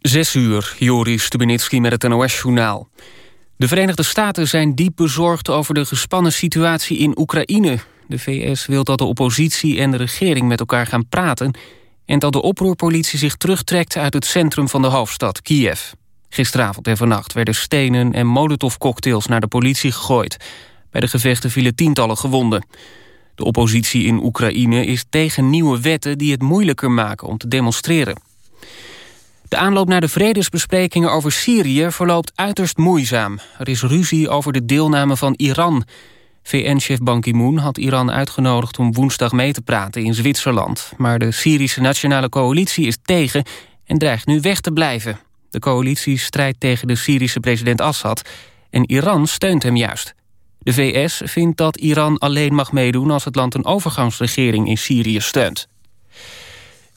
Zes uur, Joris Stubenitski met het NOS-journaal. De Verenigde Staten zijn diep bezorgd over de gespannen situatie in Oekraïne. De VS wil dat de oppositie en de regering met elkaar gaan praten... en dat de oproerpolitie zich terugtrekt uit het centrum van de hoofdstad, Kiev. Gisteravond en vannacht werden stenen en molotovcocktails naar de politie gegooid. Bij de gevechten vielen tientallen gewonden. De oppositie in Oekraïne is tegen nieuwe wetten die het moeilijker maken om te demonstreren. De aanloop naar de vredesbesprekingen over Syrië verloopt uiterst moeizaam. Er is ruzie over de deelname van Iran. VN-chef Ban Ki-moon had Iran uitgenodigd om woensdag mee te praten in Zwitserland. Maar de Syrische Nationale Coalitie is tegen en dreigt nu weg te blijven. De coalitie strijdt tegen de Syrische president Assad en Iran steunt hem juist. De VS vindt dat Iran alleen mag meedoen als het land een overgangsregering in Syrië steunt.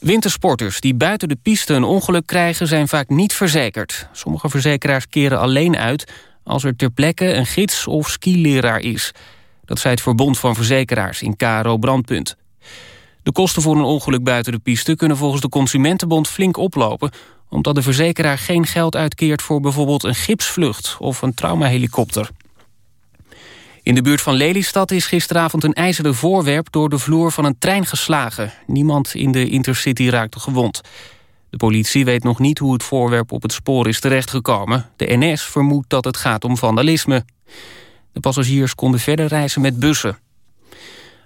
Wintersporters die buiten de piste een ongeluk krijgen zijn vaak niet verzekerd. Sommige verzekeraars keren alleen uit als er ter plekke een gids of skileraar is. Dat zei het Verbond van Verzekeraars in KRO Brandpunt. De kosten voor een ongeluk buiten de piste kunnen volgens de Consumentenbond flink oplopen... omdat de verzekeraar geen geld uitkeert voor bijvoorbeeld een gipsvlucht of een traumahelikopter. In de buurt van Lelystad is gisteravond een ijzeren voorwerp... door de vloer van een trein geslagen. Niemand in de Intercity raakte gewond. De politie weet nog niet hoe het voorwerp op het spoor is terechtgekomen. De NS vermoedt dat het gaat om vandalisme. De passagiers konden verder reizen met bussen.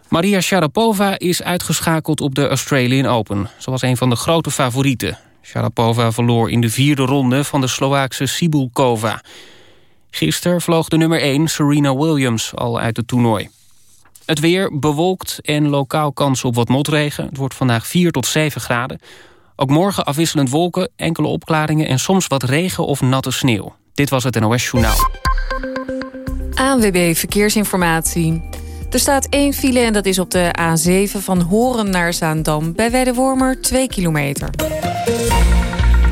Maria Sharapova is uitgeschakeld op de Australian Open. Ze was een van de grote favorieten. Sharapova verloor in de vierde ronde van de Sloaakse Sibulkova... Gisteren vloog de nummer 1 Serena Williams al uit het toernooi. Het weer bewolkt en lokaal kans op wat motregen. Het wordt vandaag 4 tot 7 graden. Ook morgen afwisselend wolken, enkele opklaringen... en soms wat regen of natte sneeuw. Dit was het NOS Journaal. ANWB Verkeersinformatie. Er staat één file en dat is op de A7 van Horen naar Zaandam... bij Weidewormer 2 kilometer.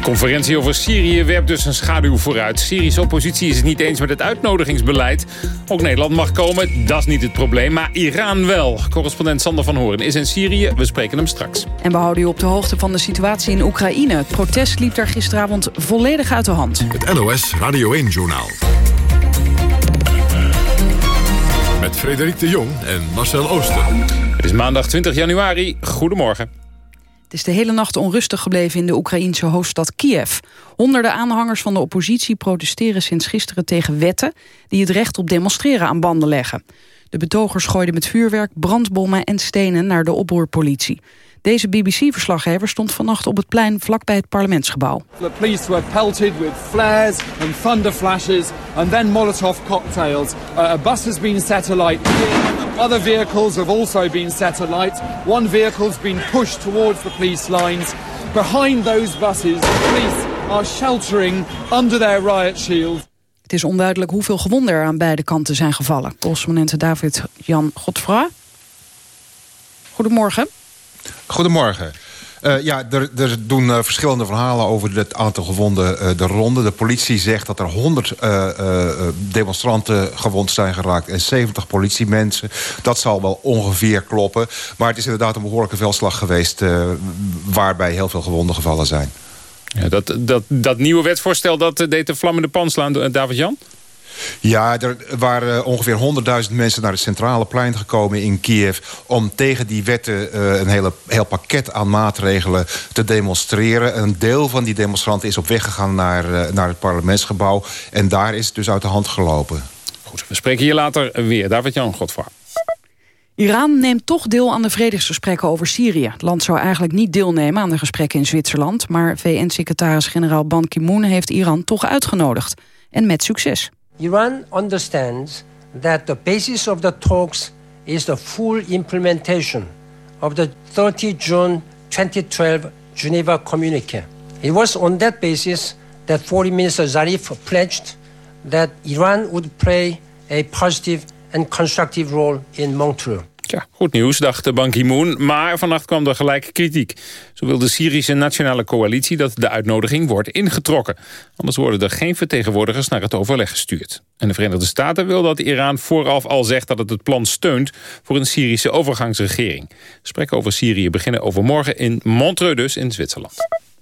Conferentie over Syrië werpt dus een schaduw vooruit. Syrische oppositie is het niet eens met het uitnodigingsbeleid. Ook Nederland mag komen, dat is niet het probleem. Maar Iran wel. Correspondent Sander van Horen is in Syrië. We spreken hem straks. En we houden u op de hoogte van de situatie in Oekraïne. Het protest liep daar gisteravond volledig uit de hand. Het NOS Radio 1-journaal. Met Frederik de Jong en Marcel Ooster. Het is maandag 20 januari. Goedemorgen. Is de hele nacht onrustig gebleven in de Oekraïense hoofdstad Kiev. Honderden aanhangers van de oppositie protesteren sinds gisteren tegen wetten... die het recht op demonstreren aan banden leggen. De betogers gooiden met vuurwerk, brandbommen en stenen naar de oproerpolitie. Deze BBC-verslaggever stond vannacht op het plein vlakbij het parlementsgebouw. The police were pelted with flares and thunder flashes and then Molotov cocktails. A bus has been set alight Other vehicles have also been set alight. One vehicle has been pushed towards the police lines. Behind those buses, the police are sheltering under their riot shield. Het is onduidelijk hoeveel gewonden er aan beide kanten zijn gevallen. Correspondent David Jan Godfra. Goedemorgen. Goedemorgen. Uh, ja, er, doen uh, verschillende verhalen over het aantal gewonden uh, de ronde. De politie zegt dat er 100 demonstranten gewond zijn geraakt... en 70 politiemensen. Dat zal wel ongeveer kloppen. Maar het is inderdaad een behoorlijke veldslag geweest... waarbij heel veel gewonden gevallen zijn. Ja, dat, dat, dat nieuwe wetsvoorstel dat deed de vlammende pan slaan, David-Jan? Ja, er waren ongeveer 100.000 mensen naar het centrale plein gekomen in Kiev... om tegen die wetten uh, een hele, heel pakket aan maatregelen te demonstreren. Een deel van die demonstranten is op weg gegaan naar, uh, naar het parlementsgebouw. En daar is het dus uit de hand gelopen. Goed, we spreken hier later weer. David-Jan Godvaar. Iran neemt toch deel aan de vredesgesprekken over Syrië. Het land zou eigenlijk niet deelnemen aan de gesprekken in Zwitserland... maar VN-secretaris-generaal Ban Ki-moon heeft Iran toch uitgenodigd. En met succes. Iran understands that the basis of the talks is the full implementation of the 30 June 2012 Geneva Communique. It was on that basis that Foreign Minister Zarif pledged that Iran would play a positive and constructive role in Montreux. Ja, goed nieuws, dacht Ban Ki-moon. Maar vannacht kwam er gelijk kritiek. Zo wil de Syrische Nationale Coalitie dat de uitnodiging wordt ingetrokken. Anders worden er geen vertegenwoordigers naar het overleg gestuurd. En de Verenigde Staten wil dat Iran vooraf al zegt dat het het plan steunt... voor een Syrische overgangsregering. Gesprekken over Syrië beginnen overmorgen in Montreux dus in Zwitserland.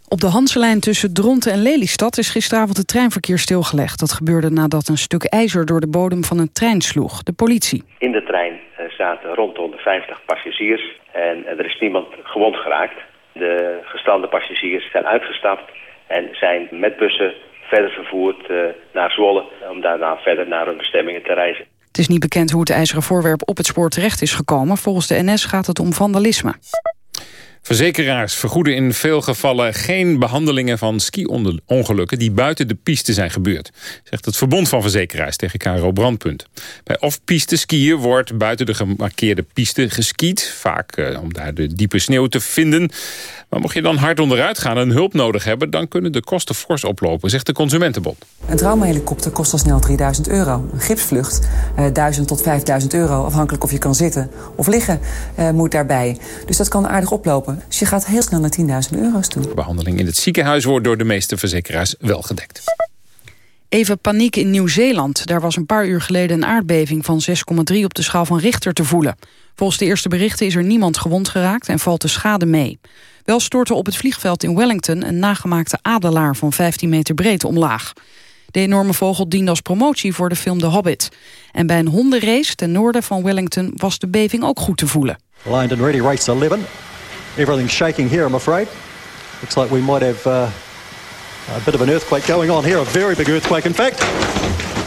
Op de Hanselijn tussen Dronten en Lelystad is gisteravond het treinverkeer stilgelegd. Dat gebeurde nadat een stuk ijzer door de bodem van een trein sloeg. De politie. In de trein zaten rondom de 50 passagiers en er is niemand gewond geraakt. De gestrande passagiers zijn uitgestapt en zijn met bussen verder vervoerd eh, naar Zwolle... om daarna verder naar hun bestemmingen te reizen. Het is niet bekend hoe het ijzeren voorwerp op het spoor terecht is gekomen. Volgens de NS gaat het om vandalisme. Verzekeraars vergoeden in veel gevallen geen behandelingen van ski-ongelukken die buiten de piste zijn gebeurd, zegt het Verbond van Verzekeraars tegen KRO Brandpunt. Bij off-piste skiën wordt buiten de gemarkeerde piste geskiet, vaak eh, om daar de diepe sneeuw te vinden. Maar mocht je dan hard onderuit gaan en hulp nodig hebben... dan kunnen de kosten fors oplopen, zegt de Consumentenbond. Een traumahelikopter kost al snel 3000 euro. Een gipsvlucht eh, 1000 tot 5000 euro, afhankelijk of je kan zitten of liggen, uh, moet daarbij. Dus dat kan aardig oplopen. Dus je gaat heel snel naar 10.000 euro's toe. De behandeling in het ziekenhuis wordt door de meeste verzekeraars wel gedekt. Even paniek in Nieuw-Zeeland. Daar was een paar uur geleden een aardbeving van 6,3 op de schaal van Richter te voelen. Volgens de eerste berichten is er niemand gewond geraakt en valt de schade mee. Wel stortte op het vliegveld in Wellington een nagemaakte adelaar van 15 meter breed omlaag. De enorme vogel diende als promotie voor de film The Hobbit. En bij een hondenrace ten noorden van Wellington was de beving ook goed te voelen. Ready race 11. Everything's shaking here, I'm afraid. Looks like we might have uh, a bit of an earthquake going on here, a very big earthquake in fact.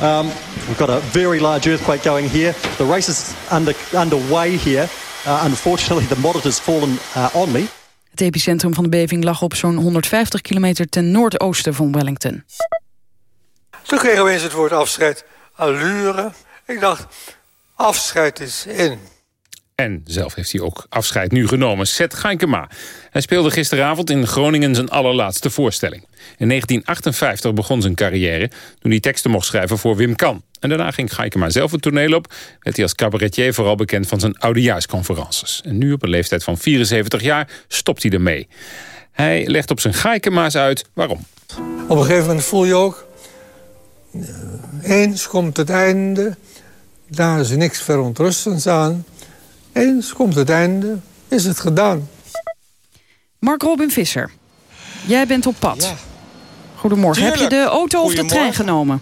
Um, we've got a very large earthquake going here. The race is under, underway here. Uh, unfortunately, the monitor's fallen uh, on me. Het epicentrum van de beving lag op zo'n 150 kilometer ten noordoosten van Wellington. Toen kregen we eens het woord afscheid. Allure. Ik dacht, afscheid is in. En zelf heeft hij ook afscheid nu genomen. Seth Geinkema. Hij speelde gisteravond in Groningen zijn allerlaatste voorstelling. In 1958 begon zijn carrière toen hij teksten mocht schrijven voor Wim Kan. En daarna ging Geinkema zelf het toneel op. Werd hij als cabaretier vooral bekend van zijn oudejaarsconferences. En nu op een leeftijd van 74 jaar stopt hij ermee. Hij legt op zijn Geinkema's uit waarom. Op een gegeven moment voel je ook... eens komt het einde, daar is niks verontrustends aan... Eens komt het einde, is het gedaan. Mark Robin Visser, jij bent op pad. Ja. Goedemorgen. Heb je de auto of de trein genomen?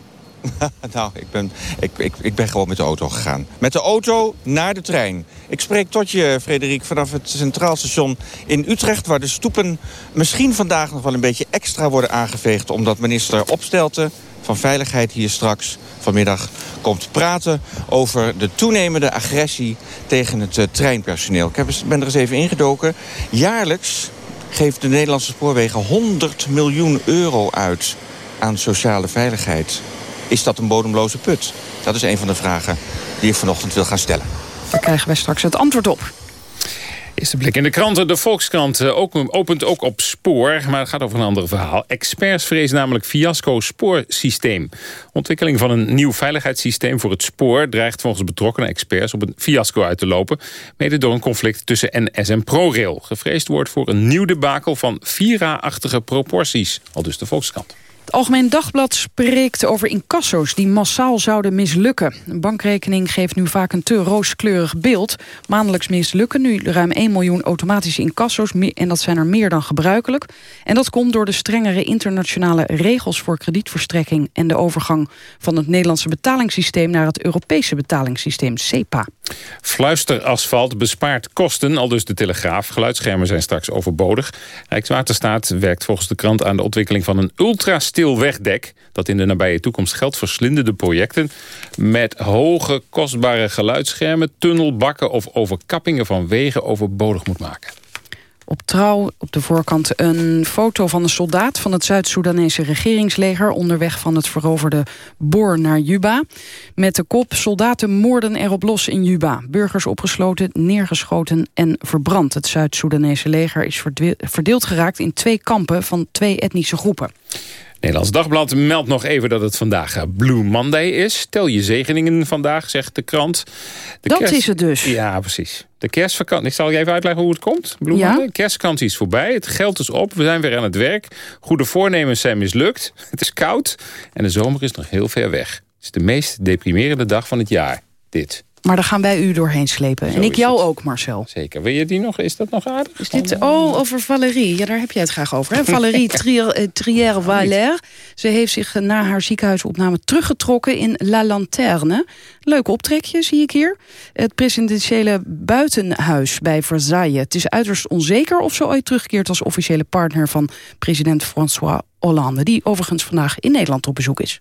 nou, ik ben, ik, ik, ik ben gewoon met de auto gegaan. Met de auto naar de trein. Ik spreek tot je, Frederik, vanaf het Centraal Station in Utrecht... waar de stoepen misschien vandaag nog wel een beetje extra worden aangeveegd... omdat minister Opstelten van Veiligheid hier straks vanmiddag komt praten over de toenemende agressie tegen het uh, treinpersoneel. Ik heb, ben er eens even ingedoken. Jaarlijks geeft de Nederlandse spoorwegen 100 miljoen euro uit aan sociale veiligheid. Is dat een bodemloze put? Dat is een van de vragen die ik vanochtend wil gaan stellen. Daar krijgen wij straks het antwoord op. Eerste blik in de kranten. De Volkskrant eh, opent ook op spoor, maar het gaat over een ander verhaal. Experts vrezen namelijk fiasco spoorsysteem. Ontwikkeling van een nieuw veiligheidssysteem voor het spoor... dreigt volgens betrokkenen experts op een fiasco uit te lopen... mede door een conflict tussen NS en ProRail. Gevreesd wordt voor een nieuw debakel van Vira-achtige proporties. Al dus de Volkskrant. Algemeen Dagblad spreekt over incasso's die massaal zouden mislukken. Een bankrekening geeft nu vaak een te rooskleurig beeld. Maandelijks mislukken nu ruim 1 miljoen automatische incasso's... en dat zijn er meer dan gebruikelijk. En dat komt door de strengere internationale regels voor kredietverstrekking... en de overgang van het Nederlandse betalingssysteem... naar het Europese betalingssysteem SEPA. Fluisterasfalt bespaart kosten, al dus de Telegraaf. Geluidsschermen zijn straks overbodig. Rijkswaterstaat werkt volgens de krant aan de ontwikkeling van een ultrastil wegdek... dat in de nabije toekomst geldverslindende projecten... met hoge, kostbare geluidsschermen, tunnelbakken of overkappingen van wegen overbodig moet maken op trouw op de voorkant een foto van een soldaat... van het Zuid-Soedanese regeringsleger... onderweg van het veroverde Bor naar Juba. Met de kop soldaten moorden erop los in Juba. Burgers opgesloten, neergeschoten en verbrand. Het Zuid-Soedanese leger is verdeeld geraakt... in twee kampen van twee etnische groepen. Nederlands Dagblad meldt nog even dat het vandaag eh, Blue Monday is. Tel je zegeningen vandaag, zegt de krant. De dat is het dus. Ja, precies. De kerstvakantie. Ik zal je even uitleggen hoe het komt. Blue ja? Monday. Kerstvakantie is voorbij. Het geld is op. We zijn weer aan het werk. Goede voornemens zijn mislukt. Het is koud. En de zomer is nog heel ver weg. Het is de meest deprimerende dag van het jaar. Dit. Maar daar gaan wij u doorheen slepen. en ik jou ook, Marcel. Zeker. Wil je die nog? Is dat nog aardig? Is dit, oh, over Valérie. Ja, daar heb jij het graag over. Hè? Valérie Trier-Valère. Ze heeft zich na haar ziekenhuisopname teruggetrokken in La Lanterne. Leuk optrekje, zie ik hier. Het presidentiële buitenhuis bij Versailles. Het is uiterst onzeker of ze ooit terugkeert als officiële partner van president François Hollande. Die overigens vandaag in Nederland op bezoek is.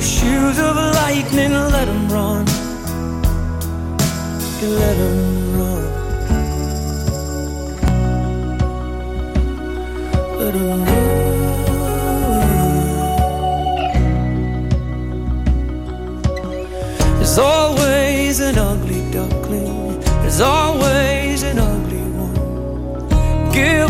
shoes of lightning, let them run. You let them run. Let them run. There's always an ugly duckling. There's always an ugly one. Give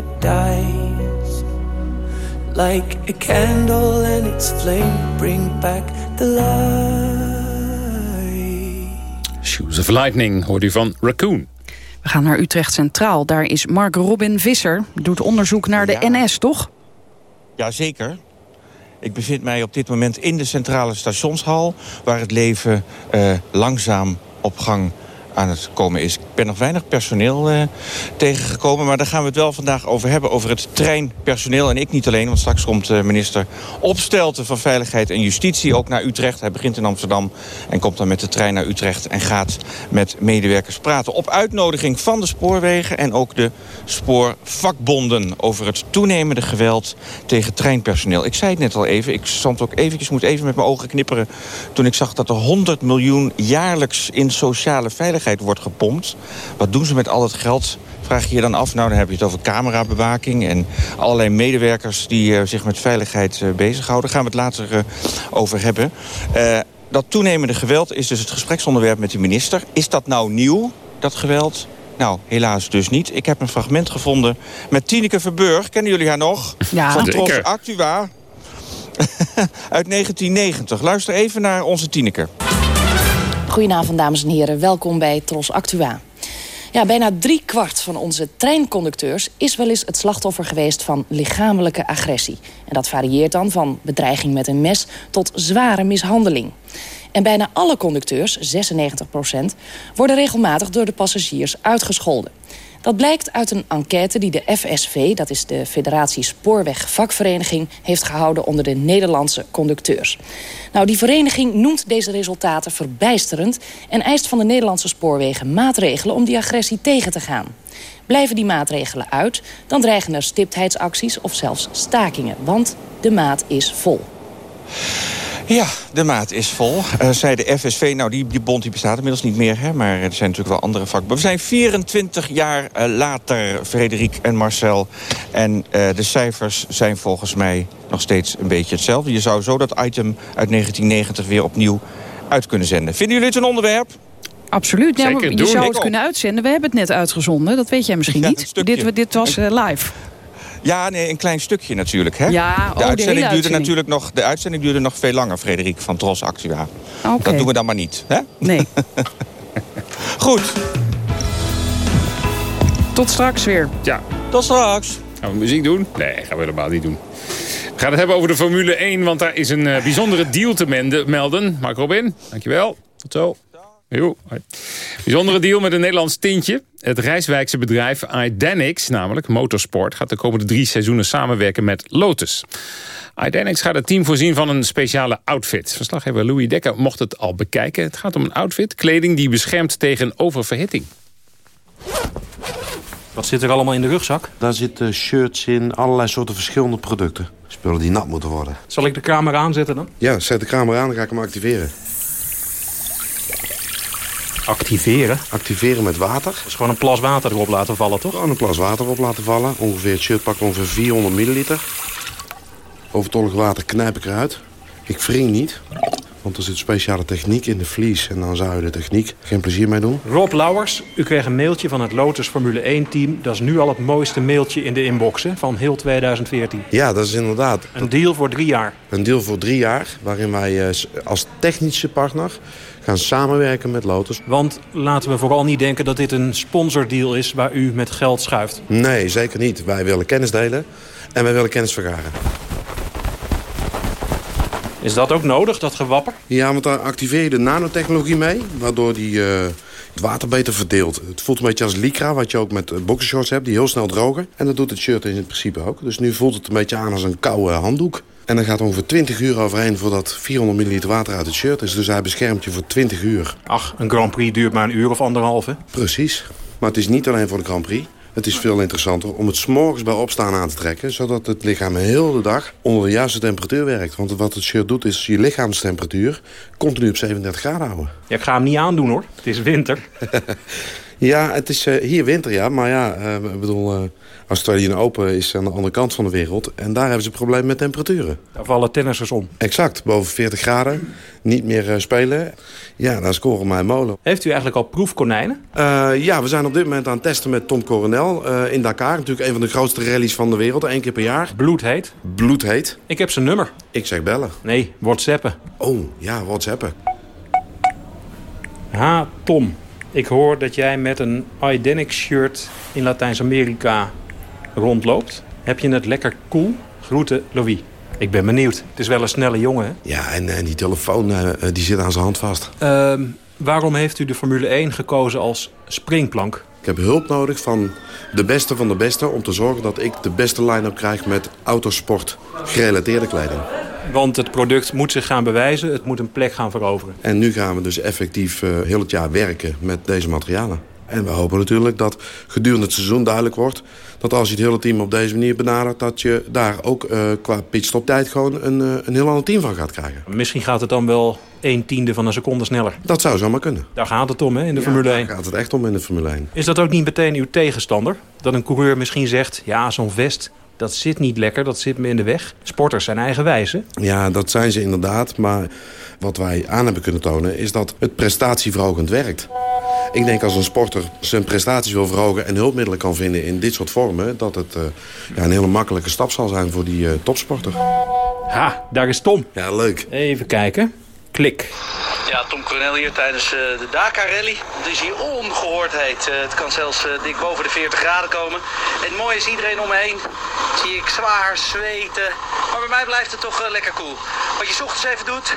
never dies. Like a candle and its flame bring back the light. Shoes of Lightning hoort u van Raccoon. We gaan naar Utrecht Centraal. Daar is Mark Robin Visser. Doet onderzoek naar de NS, toch? Jazeker. Ik bevind mij op dit moment in de centrale stationshal... waar het leven eh, langzaam op gang aan het komen is. Ik ben nog weinig personeel eh, tegengekomen... maar daar gaan we het wel vandaag over hebben, over het treinpersoneel. En ik niet alleen, want straks komt uh, minister Opstelten... van Veiligheid en Justitie ook naar Utrecht. Hij begint in Amsterdam en komt dan met de trein naar Utrecht... en gaat met medewerkers praten. Op uitnodiging van de spoorwegen en ook de spoorvakbonden... over het toenemende geweld tegen treinpersoneel. Ik zei het net al even, ik stond ook eventjes, moet even met mijn ogen knipperen... toen ik zag dat er 100 miljoen jaarlijks in sociale veiligheid wordt gepompt. Wat doen ze met al het geld? Vraag je je dan af. Nou, dan heb je het over camerabewaking... en allerlei medewerkers die uh, zich met veiligheid uh, bezighouden. Daar gaan we het later uh, over hebben. Dat toenemende geweld is dus het gespreksonderwerp met de minister. Is dat nou nieuw, dat geweld? Nou, helaas dus niet. Ik heb een fragment gevonden met Tineke Verburg. Kennen jullie haar nog? Ja, Van Tros. Actua. Uit 1990. Luister even naar onze Tineke. Goedenavond, dames en heren. Welkom bij Tros Actua. Ja, bijna drie kwart van onze treinconducteurs is wel eens het slachtoffer geweest van lichamelijke agressie. En dat varieert dan van bedreiging met een mes tot zware mishandeling. En bijna alle conducteurs, 96% worden regelmatig door de passagiers uitgescholden. Dat blijkt uit een enquête die de FSV, dat is de Federatie Spoorweg Vakvereniging, heeft gehouden onder de Nederlandse conducteurs. Nou, die vereniging noemt deze resultaten verbijsterend en eist van de Nederlandse spoorwegen maatregelen om die agressie tegen te gaan. Blijven die maatregelen uit, dan dreigen er stiptheidsacties of zelfs stakingen, want de maat is vol. Ja, de maat is vol, uh, zei de FSV. Nou, die, die bond die bestaat inmiddels niet meer, hè, maar er zijn natuurlijk wel andere vakbonden. We zijn 24 jaar uh, later, Frederik en Marcel. En uh, de cijfers zijn volgens mij nog steeds een beetje hetzelfde. Je zou zo dat item uit 1990 weer opnieuw uit kunnen zenden. Vinden jullie het een onderwerp? Absoluut. Ja, Zeker je doen. zou het kunnen uitzenden. We hebben het net uitgezonden. Dat weet jij misschien Ja, niet. Dit, dit was eh, live. Ja, nee, een klein stukje natuurlijk. Hè? Ja, oh, de, de uitzending hele duurde uitzending. natuurlijk nog, de uitzending duurde nog veel langer, Frederik van Tros Actua. Oké. Dat doen we dan maar niet. Hè? Nee. Goed. Tot straks weer. Ja. Tot straks. Gaan we muziek doen? Nee, gaan we helemaal niet doen. We gaan het hebben over de Formule 1, want daar is een eh, bijzondere deal te melden. Mark Robin, dankjewel. Tot zo. Jo. Bijzondere deal met een Nederlands tintje. Het Rijswijkse bedrijf Idenix, namelijk motorsport... gaat de komende drie seizoenen samenwerken met Lotus. Idenix gaat het team voorzien van een speciale outfit. Verslaggever Louis Dekker mocht het al bekijken. Het gaat om een outfit, kleding die beschermt tegen oververhitting. Wat zit er allemaal in de rugzak? Daar zitten shirts in, allerlei soorten verschillende producten. Spullen die nat moeten worden. Zal ik de camera aanzetten dan? Ja, zet de camera aan, dan ga ik hem activeren. Activeren? Activeren met water. Is gewoon een plas water erop laten vallen, toch? Gewoon een plas water op laten vallen. Ongeveer, het shirt pakt ongeveer 400 milliliter. Overtollig water knijp ik eruit. Ik wring niet. Want er zit speciale techniek in de vlies. En dan zou je de techniek geen plezier mee doen. Rob Lauwers, u kreeg een mailtje van het Lotus Formule 1-team. Dat is nu al het mooiste mailtje in de inbox hè, van heel 2014. Ja, dat is inderdaad. Een deal voor drie jaar. Een deal voor drie jaar. Waarin wij eh, als technische partner gaan samenwerken met Lotus. Want laten we vooral niet denken dat dit een sponsordeal is waar u met geld schuift. Nee, zeker niet. Wij willen kennis delen. En wij willen kennis vergaren. Is dat ook nodig, dat gewapper? Ja, want daar activeer je de nanotechnologie mee. Waardoor die eh, het water beter verdeelt. Het voelt een beetje als lycra, wat je ook met eh, boxershorts hebt. Die heel snel drogen. En dat doet het shirt in principe ook. Dus nu voelt het een beetje aan als een koude handdoek. En dan gaat ongeveer 20 uur overheen voordat 400 milliliter water uit het shirt is. Dus hij beschermt je voor 20 uur. Ach, een Grand Prix duurt maar een uur of anderhalf, hè? Precies. Maar het is niet alleen voor de Grand Prix. Het is veel interessanter om het s'morgens bij opstaan aan te trekken... zodat het lichaam heel de dag onder de juiste temperatuur werkt. Want wat het shirt doet is je lichaamstemperatuur continu op 37 graden houden. Ja, ik ga hem niet aandoen, hoor. Het is winter. Ja, het is eh, hier winter, ja. Maar ja, eh, ik bedoel, eh Australië Open is aan de andere kant van de wereld. En daar hebben ze een probleem met temperaturen. Daar vallen tennissers om. Exact, boven 40 graden. Niet meer eh, spelen. Ja, daar scoren mijn molen. Heeft u eigenlijk al proefkonijnen? Eh, ja, we zijn op dit moment aan het testen met Tom Coronel eh, in Dakar. Natuurlijk een van de grootste rallies van de wereld, één keer per jaar. Bloedheet? Bloedheet. Ik heb zijn nummer. Ik zeg bellen. Nee, whatsappen. Oh, ja, whatsappen. Ha, Tom. Ik hoor dat jij met een Idenix shirt in Latijns-Amerika rondloopt. Heb je het lekker cool? Groeten, Louis. Ik ben benieuwd. Het is wel een snelle jongen, hè? Ja, en, en die telefoon eh, eh, die zit aan zijn hand vast. Ehm, waarom heeft u de Formule 1 gekozen als springplank? Ik heb hulp nodig van de beste van de beste... om te zorgen dat ik de beste line-up krijg met autosport gerelateerde kleding. Want het product moet zich gaan bewijzen. Het moet een plek gaan veroveren. En nu gaan we dus effectief eh, heel het jaar werken met deze materialen. En we hopen natuurlijk dat gedurende het seizoen duidelijk wordt... dat als je het hele team op deze manier benadert... dat je daar ook eh, qua pitstoptijd gewoon een, eh, een heel ander team van gaat krijgen. Misschien gaat het dan wel 1 tiende van een seconde sneller. Dat zou zomaar kunnen. Daar gaat het om, hè, in de Formule 1. Daar gaat het echt om in de Formule 1. Is dat ook niet meteen uw tegenstander? Dat een coureur misschien zegt... ja, zo'n vest Dat zit niet lekker, dat zit me in de weg. Sporters zijn eigenwijs, hè? Ja, dat zijn ze inderdaad. Maar wat wij aan hebben kunnen tonen... is dat het prestatieverhogend werkt. Ik denk als een sporter zijn prestaties wil verhogen... en hulpmiddelen kan vinden in dit soort vormen... dat het uh, ja, een hele makkelijke stap zal zijn voor die uh, topsporter. Ha, daar is Tom. Ja, leuk. Even kijken. Klik. Ja, Tom Coronel hier tijdens uh, de Dakar Rally. Het is hier ongehoord heet. Uh, het kan zelfs uh, dik boven de 40 graden komen. En het mooie is iedereen om me heen. Zie ik zwaar zweten. Maar bij mij blijft het toch lekker koel. Cool. Wat je ochtends even doet,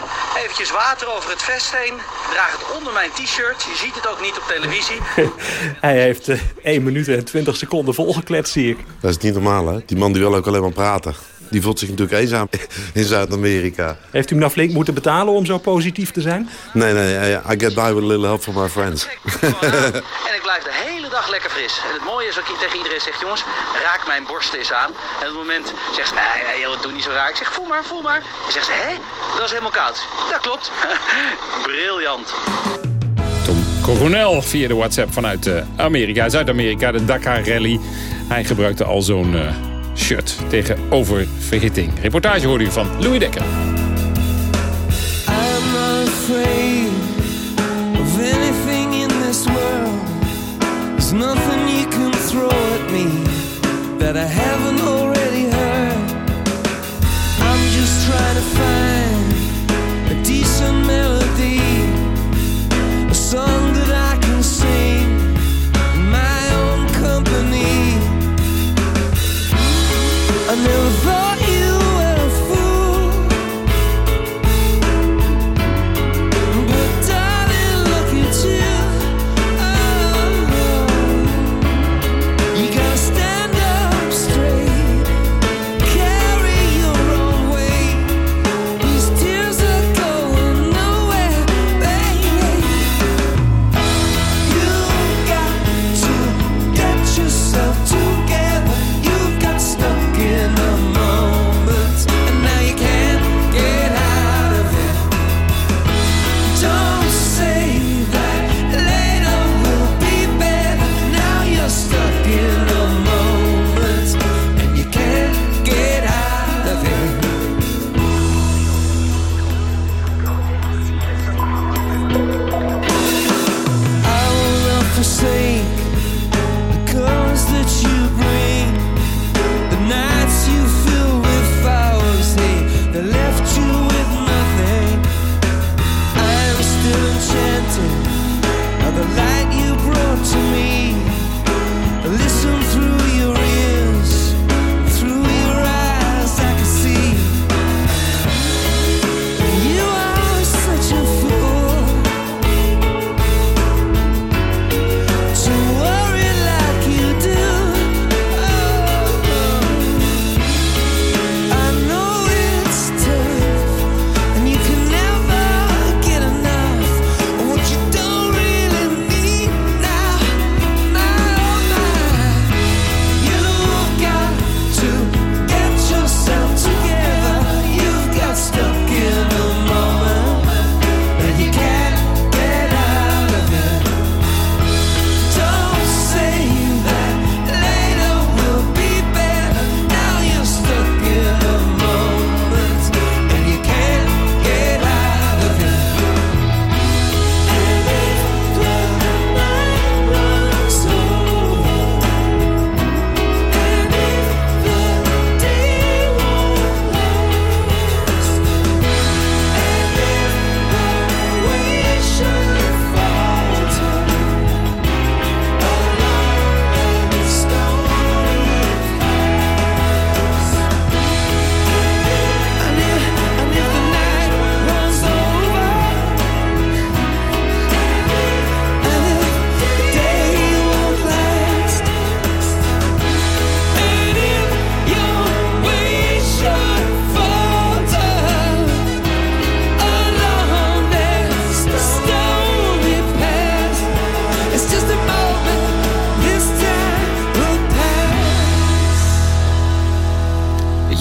eventjes water over het vest heen. Draag het onder mijn t-shirt. Je ziet het ook niet op televisie. Hij heeft 1 minuut en 20 seconden volgekletst, zie ik. Dat is niet normaal, hè? Die man die wil ook alleen maar praten die voelt zich natuurlijk eenzaam in Zuid-Amerika. Heeft u hem nou flink moeten betalen om zo positief te zijn? Nee, nee, I get by with a little help from my friends. en ik blijf de hele dag lekker fris. En het mooie is dat ik tegen iedereen zeg, jongens, raak mijn borst eens aan. En op het moment zegt ze, nee, nee joh, doe niet zo raar. Ik zeg, voel maar, voel maar. En zegt ze, hé, dat is helemaal koud. Ja, klopt. Briljant. Tom Coronel via de WhatsApp vanuit Amerika, Zuid-Amerika, de Dakar Rally. Hij gebruikte al zo'n... Uh, shirt tegen oververhitting. Reportage hoorde u van Louis Dekker. I'm afraid of anything in this world. There's nothing you can throw at me that I haven't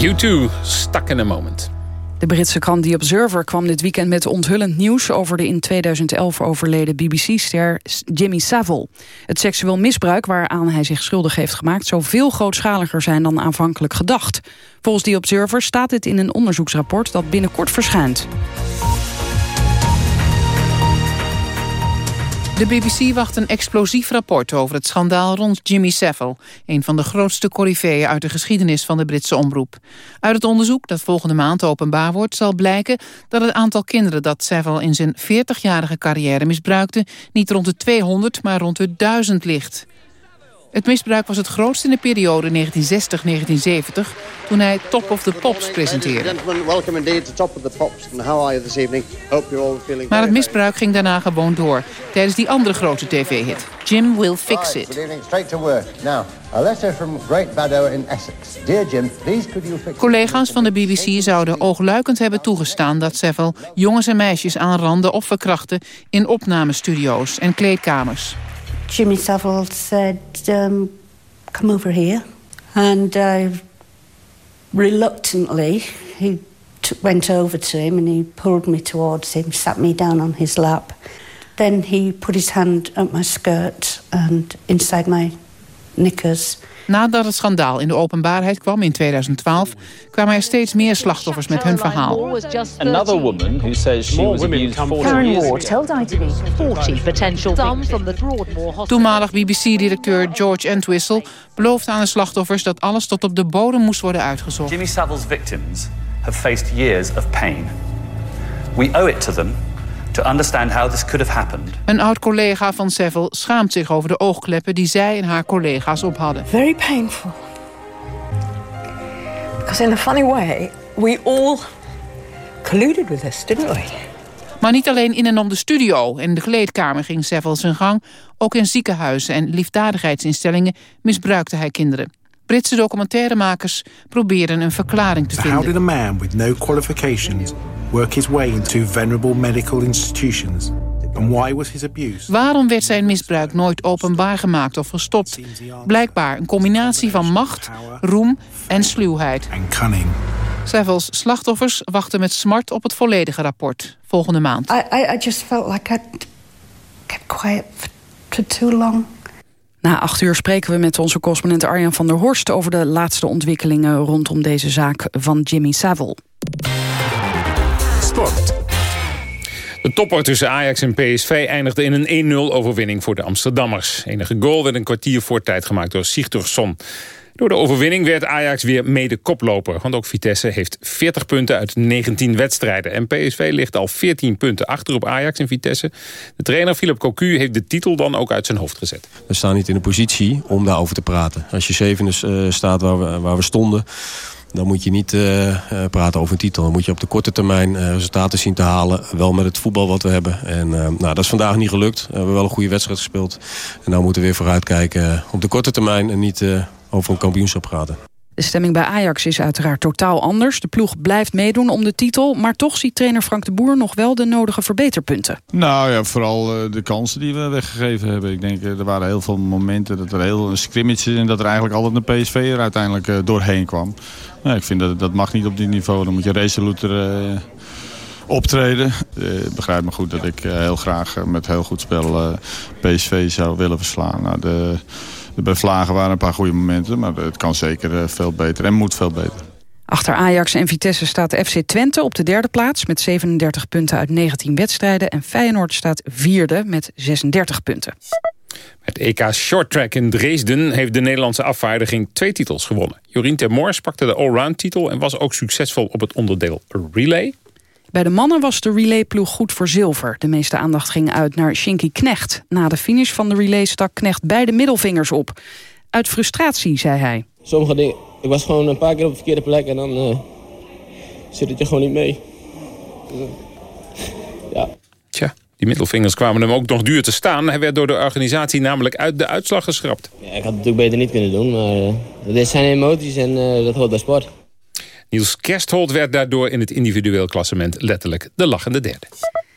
pass. U2, Stuck in a Moment. De Britse krant The Observer kwam dit weekend met onthullend nieuws... over de in 2011 overleden BBC-ster Jimmy Savile. Het seksueel misbruik waaraan hij zich schuldig heeft gemaakt... zou veel grootschaliger zijn dan aanvankelijk gedacht. Volgens The Observer staat dit in een onderzoeksrapport... dat binnenkort verschijnt. De BBC wacht een explosief rapport over het schandaal rond Jimmy Savile... een van de grootste coryfeeën uit de geschiedenis van de Britse omroep. Uit het onderzoek, dat volgende maand openbaar wordt... zal blijken dat het aantal kinderen dat Savile in zijn 40-jarige carrière misbruikte... niet rond de 200, maar rond de 1000 ligt. Het misbruik was het grootst in de periode 1960-1970... toen hij Top of the Pops presenteerde. Maar het misbruik ging daarna gewoon door... tijdens die andere grote tv-hit, Jim Will Fix It. Collega's van de BBC zouden oogluikend hebben toegestaan... dat Seville jongens en meisjes aanranden of verkrachten... in opnamestudio's en kleedkamers. Jimmy Savile said, um, come over here. And uh, reluctantly, he went over to him and he pulled me towards him, sat me down on his lap. Then he put his hand up my skirt and inside my knickers. Nadat het schandaal in de openbaarheid kwam in 2012... kwamen er steeds meer slachtoffers met hun verhaal. Another woman who says she was abused 40 Karen Ward told ITV 40 potential some from the Broadmoor hospital. Toenmalig BBC-directeur George Entwistle beloofde aan de slachtoffers... dat alles tot op de bodem moest worden uitgezocht. Jimmy Savile's victims have faced years of pain. We owe it to them to understand how this could have happened. Een oud-collega van Seville schaamt zich over de oogkleppen... die zij en haar collega's op hadden. Very painful. Because in a funny way, we all colluded with this, didn't we? Maar niet alleen in en om de studio en de kleedkamer ging Seville zijn gang. Ook in ziekenhuizen en liefdadigheidsinstellingen misbruikte hij kinderen. Britse documentairemakers probeerden een verklaring te vinden. How did a man with no qualifications work his way into venerable medical institutions? And why was his abuse? Waarom werd zijn misbruik nooit openbaar gemaakt of gestopt? Blijkbaar een combinatie van macht, roem en sluwheid. And cunning. Savile's slachtoffers wachten met smart op het volledige rapport volgende maand. I, I, I just felt like I kept quiet for too long. Na acht uur spreken we met onze correspondent Arjan van der Horst... over de laatste ontwikkelingen rondom deze zaak van Jimmy Savile. Sport. De topper tussen Ajax en PSV eindigde in een 1-0 overwinning voor de Amsterdammers. Enige goal werd een kwartier voor tijd gemaakt door Sigthursson. Door de overwinning werd Ajax weer mede koploper. Want ook Vitesse heeft 40 punten uit 19 wedstrijden. En PSV ligt al 14 punten achter op Ajax en Vitesse. De trainer Philip Cocu heeft de titel dan ook uit zijn hoofd gezet. We staan niet in de positie om daarover te praten. Als je zevende uh, staat waar we, waar we stonden... Dan moet je niet uh, uh, praten over een titel. Dan moet je op de korte termijn uh, resultaten zien te halen. Wel met het voetbal wat we hebben. En nou, dat is vandaag niet gelukt. we hebben wel een goede wedstrijd gespeeld. En nou moeten we weer vooruitkijken op de korte termijn. En niet over een kampioenschap praten. De stemming bij Ajax is uiteraard totaal anders. De ploeg blijft meedoen om de titel. Maar toch ziet trainer Frank de Boer nog wel de nodige verbeterpunten. Nou ja, vooral de kansen die we weggegeven hebben. Ik denk, er waren heel veel momenten dat er heel een scrimmage is... en dat er eigenlijk altijd een PSV er uiteindelijk doorheen kwam. Nou, ik vind dat dat mag niet op dit niveau. Dan moet je resoluter uh, optreden. Uh, begrijp me goed dat ik heel graag met heel goed spel PSV zou willen verslaan. Nou, de bij Vlagen waren een paar goede momenten. Maar het kan zeker veel beter en moet veel beter. Achter Ajax en Vitesse staat FC Twente op de derde plaats... met 37 punten uit 19 wedstrijden. En Feyenoord staat vierde met 36 punten. Het EK Shorttrack in Dresden heeft de Nederlandse afvaardiging twee titels gewonnen. Jorien Termors pakte de allround titel en was ook succesvol op het onderdeel relay. Bij de mannen was de relayploeg goed voor zilver. De meeste aandacht ging uit naar Shinky Knecht. Na de finish van de relay stak Knecht beide middelvingers op. Uit frustratie, zei hij. Sommige dingen, ik was gewoon een paar keer op de verkeerde plek en dan uh, zit het je gewoon niet mee. ja. Tja. Die middelvingers kwamen hem ook nog duur te staan. Hij werd door de organisatie namelijk uit de uitslag geschrapt. Ja, ik had het natuurlijk beter niet kunnen doen, maar uh, dit zijn emoties en uh, dat hoort bij sport. Niels Kersthold werd daardoor in het individueel klassement letterlijk de lachende derde.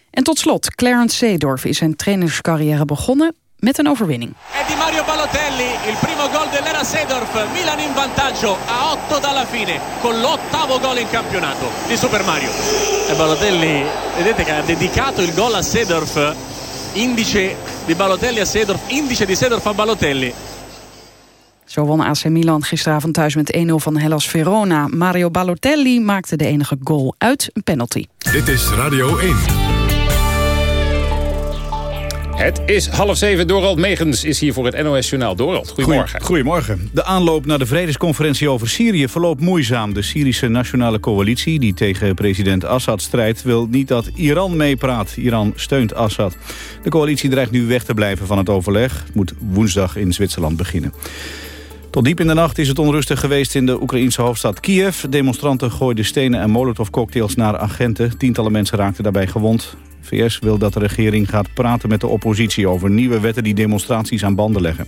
En tot slot, Clarence Seedorf is zijn trainerscarrière begonnen met een overwinning. È di Mario Balotelli, il primo gol dell'era Sedorf. Milan in vantaggio a 8 dalla fine, con l'ottavo gol in campionato di Super Mario. E Balotelli, vedete che ha dedicato il gol a Sedorf, indice di Balotelli a Sedorf, indice di Sedorf a Balotelli. Zo won AC Milan gisteravond thuis met 1-0 van Hellas Verona. Mario Balotelli maakte de enige goal uit een penalty. Dit is Radio 1. Het is half zeven. Dorald Megens is hier voor het NOS Journaal. Dorald, goedemorgen. Goedemorgen. De aanloop naar de vredesconferentie over Syrië verloopt moeizaam. De Syrische Nationale Coalitie, die tegen president Assad strijdt... wil niet dat Iran meepraat. Iran steunt Assad. De coalitie dreigt nu weg te blijven van het overleg. Het moet woensdag in Zwitserland beginnen. Tot diep in de nacht is het onrustig geweest in de Oekraïense hoofdstad Kiev. Demonstranten gooiden stenen en molotovcocktails naar agenten. Tientallen mensen raakten daarbij gewond. VS wil dat de regering gaat praten met de oppositie... over nieuwe wetten die demonstraties aan banden leggen.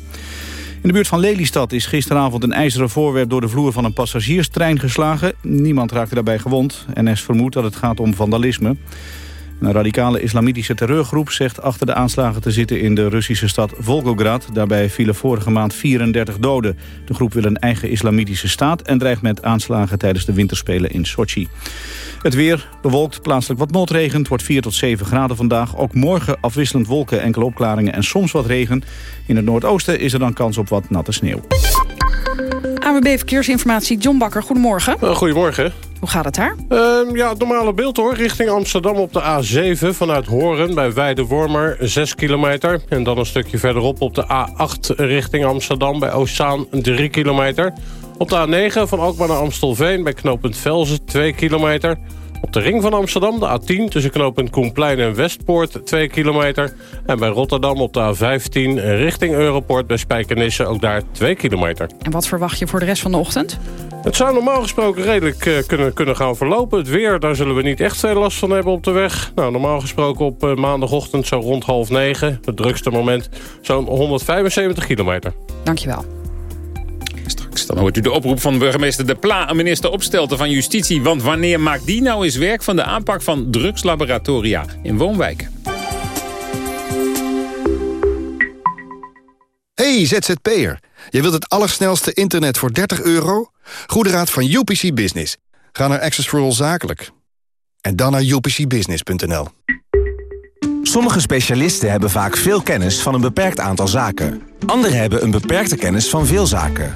In de buurt van Lelystad is gisteravond een ijzeren voorwerp... door de vloer van een passagierstrein geslagen. Niemand raakte daarbij gewond. NS vermoedt dat het gaat om vandalisme. Een radicale islamitische terreurgroep zegt achter de aanslagen te zitten in de Russische stad Volgograd. Daarbij vielen vorige maand 34 doden. De groep wil een eigen islamitische staat en dreigt met aanslagen tijdens de winterspelen in Sochi. Het weer bewolkt, plaatselijk wat motregen. Het wordt 4 tot 7 graden vandaag. Ook morgen afwisselend wolken, enkele opklaringen en soms wat regen. In het noordoosten is er dan kans op wat natte sneeuw. AWB Verkeersinformatie, John Bakker, goedemorgen. Uh, goedemorgen. Hoe gaat het daar? Uh, ja, het normale beeld hoor. Richting Amsterdam op de A7 vanuit Horen bij Weidewormer 6 kilometer. En dan een stukje verderop op de A8 richting Amsterdam bij Oostzaan 3 kilometer. Op de A9 van Alkmaar naar Amstelveen bij knooppunt Velzen 2 kilometer. Op de ring van Amsterdam, de A10, tussen knooppunt Koenplein en Westpoort, 2 kilometer. En bij Rotterdam op de A15 richting Europort bij Spijkenisse, ook daar 2 kilometer. En wat verwacht je voor de rest van de ochtend? Het zou normaal gesproken redelijk uh, kunnen, kunnen gaan verlopen. Het weer, daar zullen we niet echt veel last van hebben op de weg. Nou, normaal gesproken op uh, maandagochtend zo rond half negen. Het drukste moment zo'n 175 kilometer. Dankjewel. Dan hoort u de oproep van burgemeester De Pla... aan minister Opstelten van Justitie. Want wanneer maakt die nou eens werk van de aanpak van drugslaboratoria in woonwijken? Hey ZZP'er, je wilt het allersnelste internet voor 30 euro? Goede raad van UPC Business. Ga naar Access for All Zakelijk. En dan naar upcbusiness.nl. Sommige specialisten hebben vaak veel kennis van een beperkt aantal zaken. Anderen hebben een beperkte kennis van veel zaken.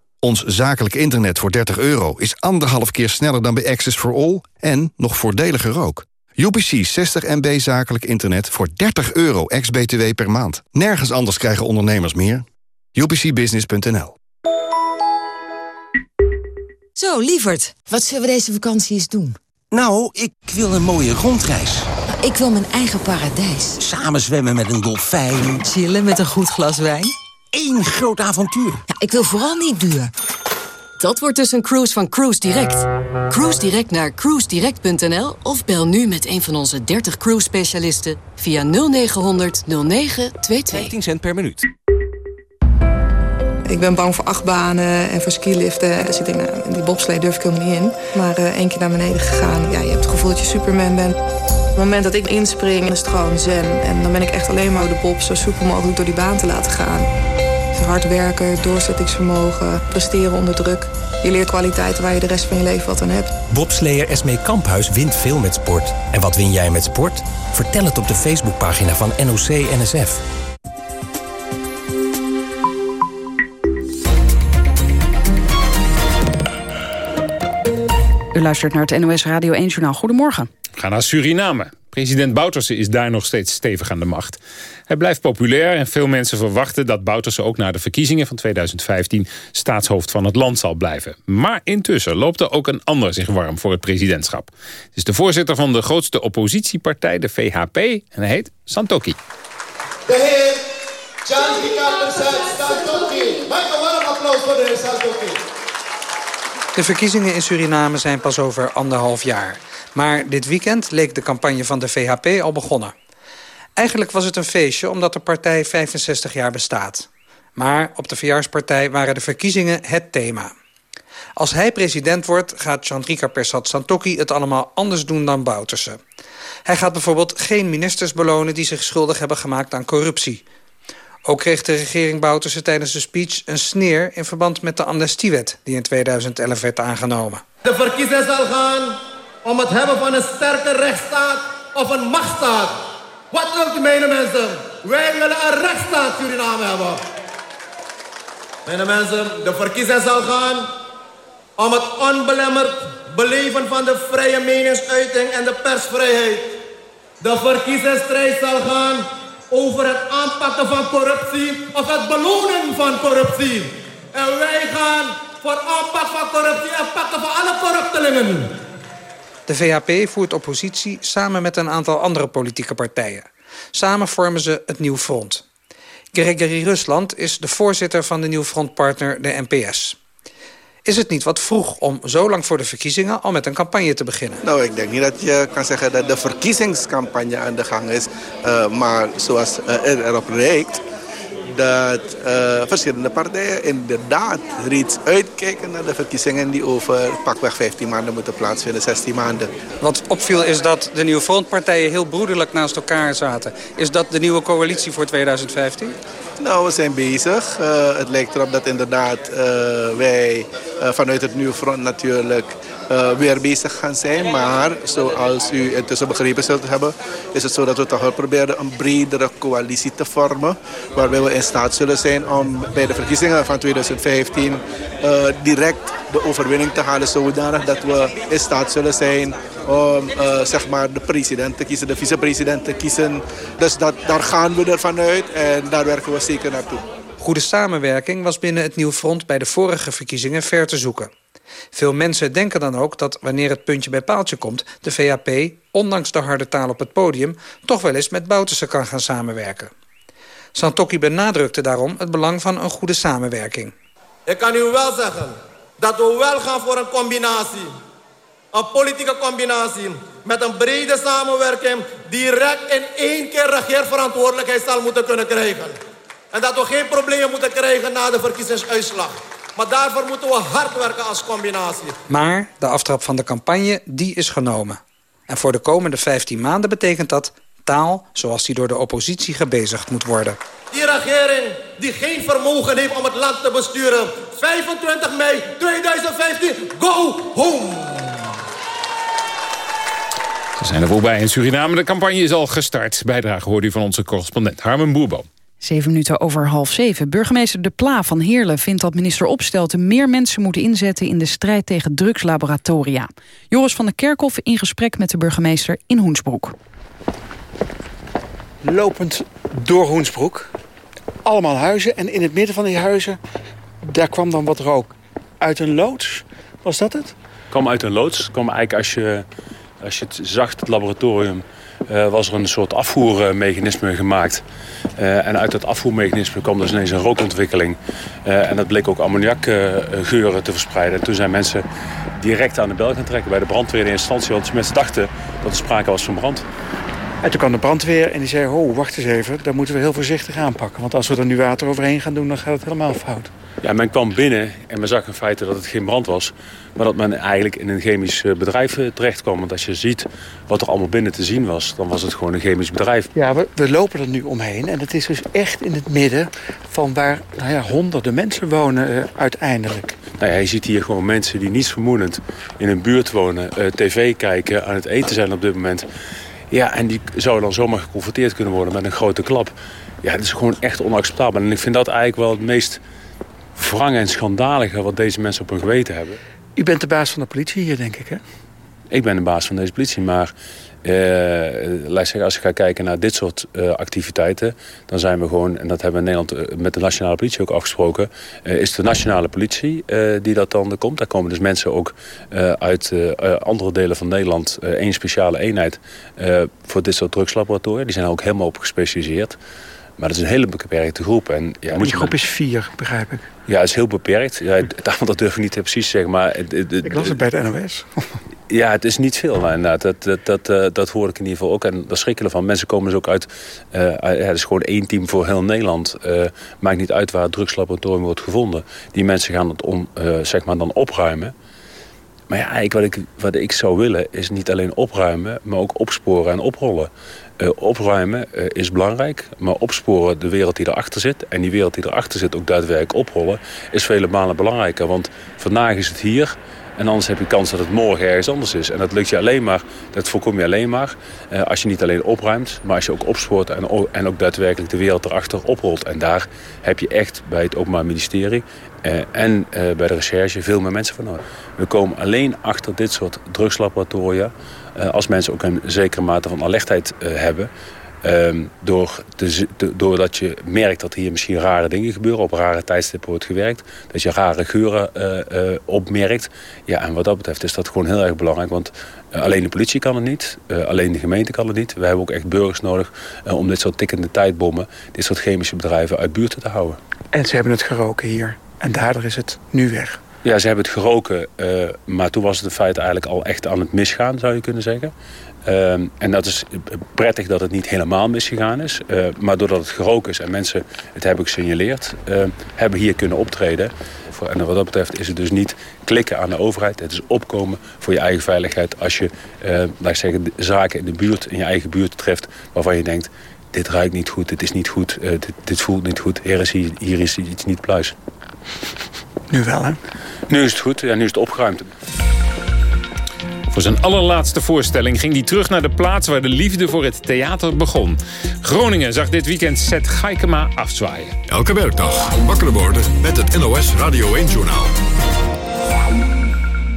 Ons zakelijk internet voor 30 euro is anderhalf keer sneller dan bij Access for All... en nog voordeliger ook. UPC 60 MB zakelijk internet voor 30 euro ex-BTW per maand. Nergens anders krijgen ondernemers meer. UPCbusiness.nl Zo, lieverd, wat zullen we deze vakantie eens doen? Nou, ik wil een mooie rondreis. Ik wil mijn eigen paradijs. Samen zwemmen met een dolfijn. Chillen met een goed glas wijn. Eén groot avontuur. Ja, ik wil vooral niet duur. Dat wordt dus een cruise van Cruise Direct. Cruise Direct naar cruisedirect.nl of bel nu met een van onze 30 cruise specialisten via 0900 0922. 15 cent per minuut. Ik ben bang voor achtbanen en voor skiliften. Dus ik denk, nou, in die bobslee durf ik helemaal niet in. Maar uh, één keer naar beneden gegaan, ja, je hebt het gevoel dat je Superman bent. Op het moment dat ik inspring, is het gewoon zen. En dan ben ik echt alleen maar de bob zo soepel mogelijk door die baan te laten gaan. Hard werken, doorzettingsvermogen, presteren onder druk. Je leert kwaliteiten waar je de rest van je leven wat aan hebt. Bobsleer Esmee Kamphuis wint veel met sport. En wat win jij met sport? Vertel het op de Facebookpagina van NOC NSF. U luistert naar het NOS Radio 1 Journaal. Goedemorgen. We gaan naar Suriname. President Bouterse is daar nog steeds stevig aan de macht. Hij blijft populair en veel mensen verwachten dat Bouterse ook na de verkiezingen van 2015 staatshoofd van het land zal blijven. Maar intussen loopt er ook een ander zich warm voor het presidentschap. Het is de voorzitter van de grootste oppositiepartij, de VHP, en hij heet Santoki. De heer Chandrika Prasad Santokhi. Michael, warm applaus voor de heer Santokhi. De verkiezingen in Suriname zijn pas over anderhalf jaar. Maar dit weekend leek de campagne van de VHP al begonnen. Eigenlijk was het een feestje omdat de partij 65 jaar bestaat. Maar op de verjaarspartij waren de verkiezingen het thema. Als hij president wordt, gaat Chandrika Persat Santokhi het allemaal anders doen dan Bouterse. Hij gaat bijvoorbeeld geen ministers belonen die zich schuldig hebben gemaakt aan corruptie. Ook kreeg de regering Bouterse tijdens de speech een sneer... in verband met de amnestiewet die in 2011 werd aangenomen. De verkiezing zal gaan om het hebben van een sterke rechtsstaat of een machtsstaat. Wat wilt u menen, mensen? Wij willen een rechtsstaat Suriname hebben. Mijn mensen, de verkiezing zal gaan om het onbelemmerd beleven van de vrije meningsuiting en de persvrijheid. De verkiezingsstrijd zal gaan over het aanpakken van corruptie of het belonen van corruptie. En wij gaan voor aanpak van corruptie en pakken van alle corruptelingen. De VHP voert oppositie samen met een aantal andere politieke partijen. Samen vormen ze het Nieuw Front. Gregory Rusland is de voorzitter van de Nieuw Frontpartner, de NPS. Is het niet wat vroeg om zo lang voor de verkiezingen al met een campagne te beginnen? Nou, ik denk niet dat je kan zeggen dat de verkiezingscampagne aan de gang is. Uh, maar zoals er erop lijkt, dat uh, verschillende partijen inderdaad reeds uitkijken naar de verkiezingen die over pakweg 15 maanden moeten plaatsvinden, 16 maanden. Wat opviel is dat de nieuwe frontpartijen heel broederlijk naast elkaar zaten. Is dat de nieuwe coalitie voor 2015? Nou, we zijn bezig. Uh, het lijkt erop dat inderdaad uh, wij vanuit het nieuwe front natuurlijk uh, weer bezig gaan zijn. Maar zoals u intussen begrepen zult hebben... is het zo dat we toch wel proberen een bredere coalitie te vormen... waarbij we in staat zullen zijn om bij de verkiezingen van 2015... Uh, direct de overwinning te halen zodanig dat we in staat zullen zijn om uh, zeg maar de president te kiezen, de vicepresident te kiezen. Dus dat, daar gaan we ervan uit en daar werken we zeker naartoe. Goede samenwerking was binnen het Nieuw Front bij de vorige verkiezingen ver te zoeken. Veel mensen denken dan ook dat wanneer het puntje bij paaltje komt... de VAP, ondanks de harde taal op het podium... toch wel eens met Bouterse kan gaan samenwerken. Santokki benadrukte daarom het belang van een goede samenwerking. Ik kan u wel zeggen dat we wel gaan voor een combinatie. Een politieke combinatie met een brede samenwerking... direct in één keer regeerverantwoordelijkheid zal moeten kunnen krijgen. En dat we geen problemen moeten krijgen na de verkiezingsuitslag. Maar daarvoor moeten we hard werken als combinatie. Maar de aftrap van de campagne, die is genomen. En voor de komende 15 maanden betekent dat taal zoals die door de oppositie gebezigd moet worden. Die regering die geen vermogen heeft om het land te besturen. 25 mei 2015, go home! We zijn er voorbij in Suriname. De campagne is al gestart. Bijdrage hoorde u van onze correspondent Harmen Boerboom. Zeven minuten over half zeven. Burgemeester De Pla van Heerlen vindt dat minister Opstelten... meer mensen moeten inzetten in de strijd tegen drugslaboratoria. Joris van der Kerkhof in gesprek met de burgemeester in Hoensbroek. Lopend door Hoensbroek. Allemaal huizen en in het midden van die huizen... daar kwam dan wat rook. Uit een loods, was dat het? kwam uit een loods. kwam eigenlijk als je, als je het zag, het laboratorium... Uh, was er een soort afvoermechanisme gemaakt. Uh, en uit dat afvoermechanisme kwam dus ineens een rookontwikkeling. Uh, en dat bleek ook ammoniakgeuren te verspreiden. En toen zijn mensen direct aan de bel gaan trekken bij de brandweer in instantie. Want mensen dachten dat er sprake was van brand. En toen kwam de brandweer en die zei, oh, wacht eens even, daar moeten we heel voorzichtig aanpakken. Want als we er nu water overheen gaan doen, dan gaat het helemaal fout. Ja, men kwam binnen en men zag in feite dat het geen brand was. Maar dat men eigenlijk in een chemisch bedrijf terecht kwam. Want als je ziet wat er allemaal binnen te zien was, dan was het gewoon een chemisch bedrijf. Ja, we, we lopen er nu omheen. En het is dus echt in het midden van waar nou ja, honderden mensen wonen uh, uiteindelijk. Nou ja, je ziet hier gewoon mensen die niets vermoedend in een buurt wonen, uh, tv kijken, aan het eten zijn op dit moment. Ja, en die zouden dan zomaar geconfronteerd kunnen worden met een grote klap. Ja, dat is gewoon echt onacceptabel. En ik vind dat eigenlijk wel het meest wrang en schandalige wat deze mensen op hun geweten hebben. U bent de baas van de politie hier, denk ik, hè? Ik ben de baas van deze politie, maar uh, laat zeggen, als ik ga kijken naar dit soort uh, activiteiten... dan zijn we gewoon, en dat hebben we in Nederland met de nationale politie ook afgesproken... Uh, is de nationale politie die dat dan komt. Daar komen dus mensen ook uit andere delen van Nederland... één speciale eenheid voor dit soort drugslaboratoria. Die zijn ook helemaal op gespecialiseerd. Maar dat is een hele beperkte groep. En, ja, Die groep is vier, begrijp ik. Ja, het is heel beperkt. Ja, het, aantal durf ik niet precies te zeggen. Maar het, het, Ik las het bij de NOS. Ja, het is niet veel. Maar inderdaad, dat, dat, dat, eh, dat hoor ik in ieder geval ook. En daar schrikken ervan. Mensen komen dus ook uit... ja, het is gewoon één team voor heel Nederland. Eh, maakt niet uit waar het drugslaboratorium wordt gevonden. Die mensen gaan het om, zeg maar dan opruimen. Maar ja, wat ik, wat ik zou willen is niet alleen opruimen... maar ook opsporen en oprollen. Eh, opruimen eh, is belangrijk, maar opsporen de wereld die erachter zit... en die wereld die erachter zit ook daadwerkelijk oprollen... is vele malen belangrijker. Want vandaag is het hier... En anders heb je kans dat het morgen ergens anders is. En dat lukt je alleen maar, dat voorkom je alleen maar eh, als je niet alleen opruimt, maar als je ook opspoort en, en ook daadwerkelijk de wereld erachter oprolt. En daar heb je echt bij het Openbaar Ministerie eh, en eh, bij de recherche veel meer mensen voor nodig. We komen alleen achter dit soort drugslaboratoria als mensen ook een zekere mate van alertheid eh, hebben. Ehm, door te, doordat je merkt dat hier misschien rare dingen gebeuren, op rare tijdstippen wordt gewerkt, dat je rare geuren eh, eh, opmerkt. Ja, en wat dat betreft is dat gewoon heel erg belangrijk, want eh, alleen de politie kan het niet, eh, alleen de gemeente kan het niet. We hebben ook echt burgers nodig eh, om dit soort tikkende tijdbommen, dit soort chemische bedrijven uit buurten te houden. En ze hebben het geroken hier. En daardoor is het nu weg. Ja, ze hebben het geroken, eh, maar toen was het in feite eigenlijk al echt aan het misgaan, zou je kunnen zeggen. Ehm, en dat is prettig dat het niet helemaal misgegaan is. eh, maar doordat het geroken is en mensen het hebben gesignaleerd, eh, hebben hier kunnen optreden. En wat dat betreft is het dus niet klikken aan de overheid. Het is opkomen voor je eigen veiligheid als je laat zeggen, zaken in de buurt, in je eigen buurt treft waarvan je denkt, dit ruikt niet goed, dit is niet goed, dit, dit voelt niet goed. Hier is, hier is iets niet pluis. Nu wel, hè? Nu is het goed, ja, nu is het opgeruimd. Voor zijn allerlaatste voorstelling ging hij terug naar de plaats waar de liefde voor het theater begon. Groningen zag dit weekend Seth Gaikema afzwaaien. Elke werkdag wakker worden met het NOS Radio 1-journaal.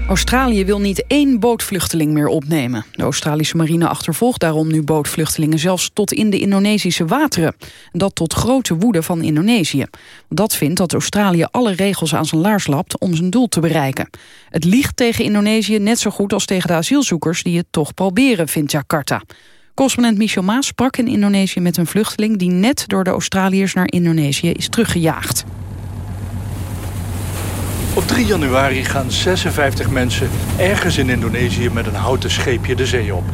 Australië wil niet één bootvluchteling meer opnemen. De Australische marine achtervolgt daarom nu bootvluchtelingen... zelfs tot in de Indonesische wateren. Dat tot grote woede van Indonesië. Dat vindt dat Australië alle regels aan zijn laars lapt... om zijn doel te bereiken. Het liegt tegen Indonesië net zo goed als tegen de asielzoekers... die het toch proberen, vindt Jakarta. Correspondent Michel Maas sprak in Indonesië met een vluchteling... die net door de Australiërs naar Indonesië is teruggejaagd. Op 3 januari gaan 56 mensen ergens in Indonesië met een houten scheepje de zee op.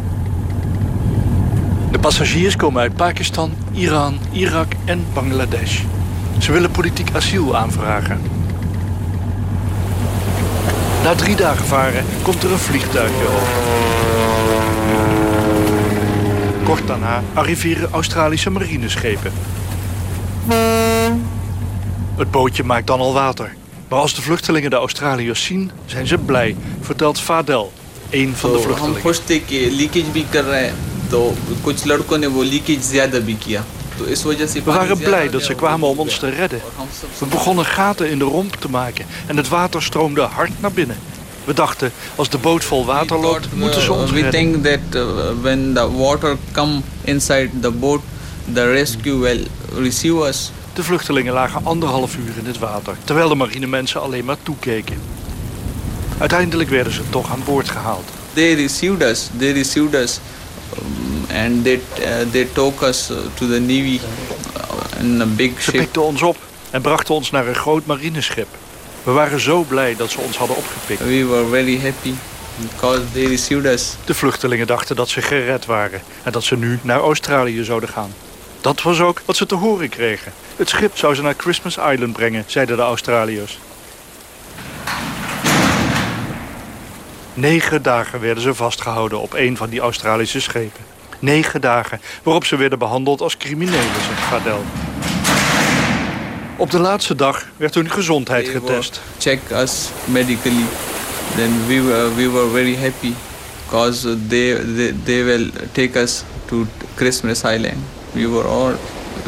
De passagiers komen uit Pakistan, Iran, Irak en Bangladesh. Ze willen politiek asiel aanvragen. Na drie dagen varen komt er een vliegtuigje op. Kort daarna arriveren Australische marineschepen. Het bootje maakt dan al water. Maar als de vluchtelingen de Australiërs zien, zijn ze blij, vertelt Fadel, een van de vluchtelingen. We leakage bhi kar rahe. To kuch ladkon ne. We waren blij dat ze kwamen om ons te redden. We begonnen gaten in de romp te maken en het water stroomde hard naar binnen. We dachten, als de boot vol water loopt, moeten ze uh, ons redden. We denken dat when the water come inside the boat, de rescue will receive us. De vluchtelingen lagen anderhalf uur in het water, terwijl de marinemensen alleen maar toekeken. Uiteindelijk werden ze toch aan boord gehaald. they received us they received us um, and they uh, they took us uh, to the navy uh, in a big Ze ship pikten ons op en brachten ons naar een groot marineschip. We waren zo blij dat ze ons hadden opgepikt. we were very happy because they received us De vluchtelingen dachten dat ze gered waren en dat ze nu naar Australië zouden gaan. Dat was ook wat ze te horen kregen. Het schip zou ze naar Christmas Island brengen, zeiden de Australiërs. Negen dagen werden ze vastgehouden op een van die Australische schepen. Negen dagen waarop ze werden behandeld als criminelen, zegt Fadel. Op de laatste dag werd hun gezondheid getest. check us medically then we were we were very happy because they, they they will take us to christmas island we were all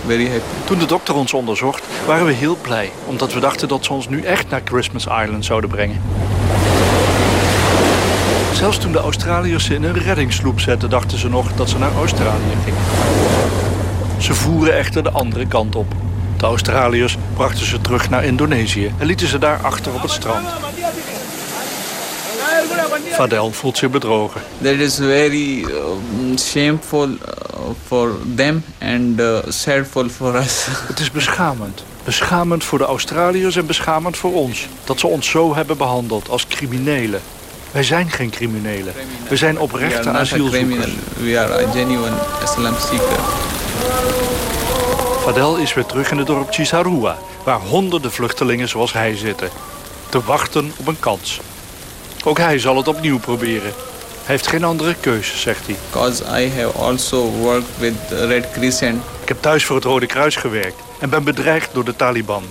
very happy Toen de dokter ons onderzocht, waren we heel blij. Omdat we dachten dat ze ons nu echt naar Christmas Island zouden brengen. Zelfs toen de Australiërs ze in een reddingssloep zetten, dachten ze nog dat ze naar Australië gingen. Ze voeren echter de andere kant op. De Australiërs brachten ze terug naar Indonesië en lieten ze daar achter op het strand. Fadel voelt zich bedrogen. That is very um, shameful uh, for them and uh, sadful for us. Het is beschamend. Beschamend voor de Australiërs en beschamend voor ons. Dat ze ons zo hebben behandeld als criminelen. Wij zijn geen criminelen. We zijn oprechte asielzoekers. We are a genuine asylum seeker. Fadel is weer terug in het dorp Chisarua... waar honderden vluchtelingen zoals hij zitten. Te wachten op een kans. Ook hij zal het opnieuw proberen. Hij heeft geen andere keuze, zegt hij. Because I have also worked with Red Crescent. Ik heb thuis voor het Rode Kruis gewerkt en ben bedreigd door de Taliban.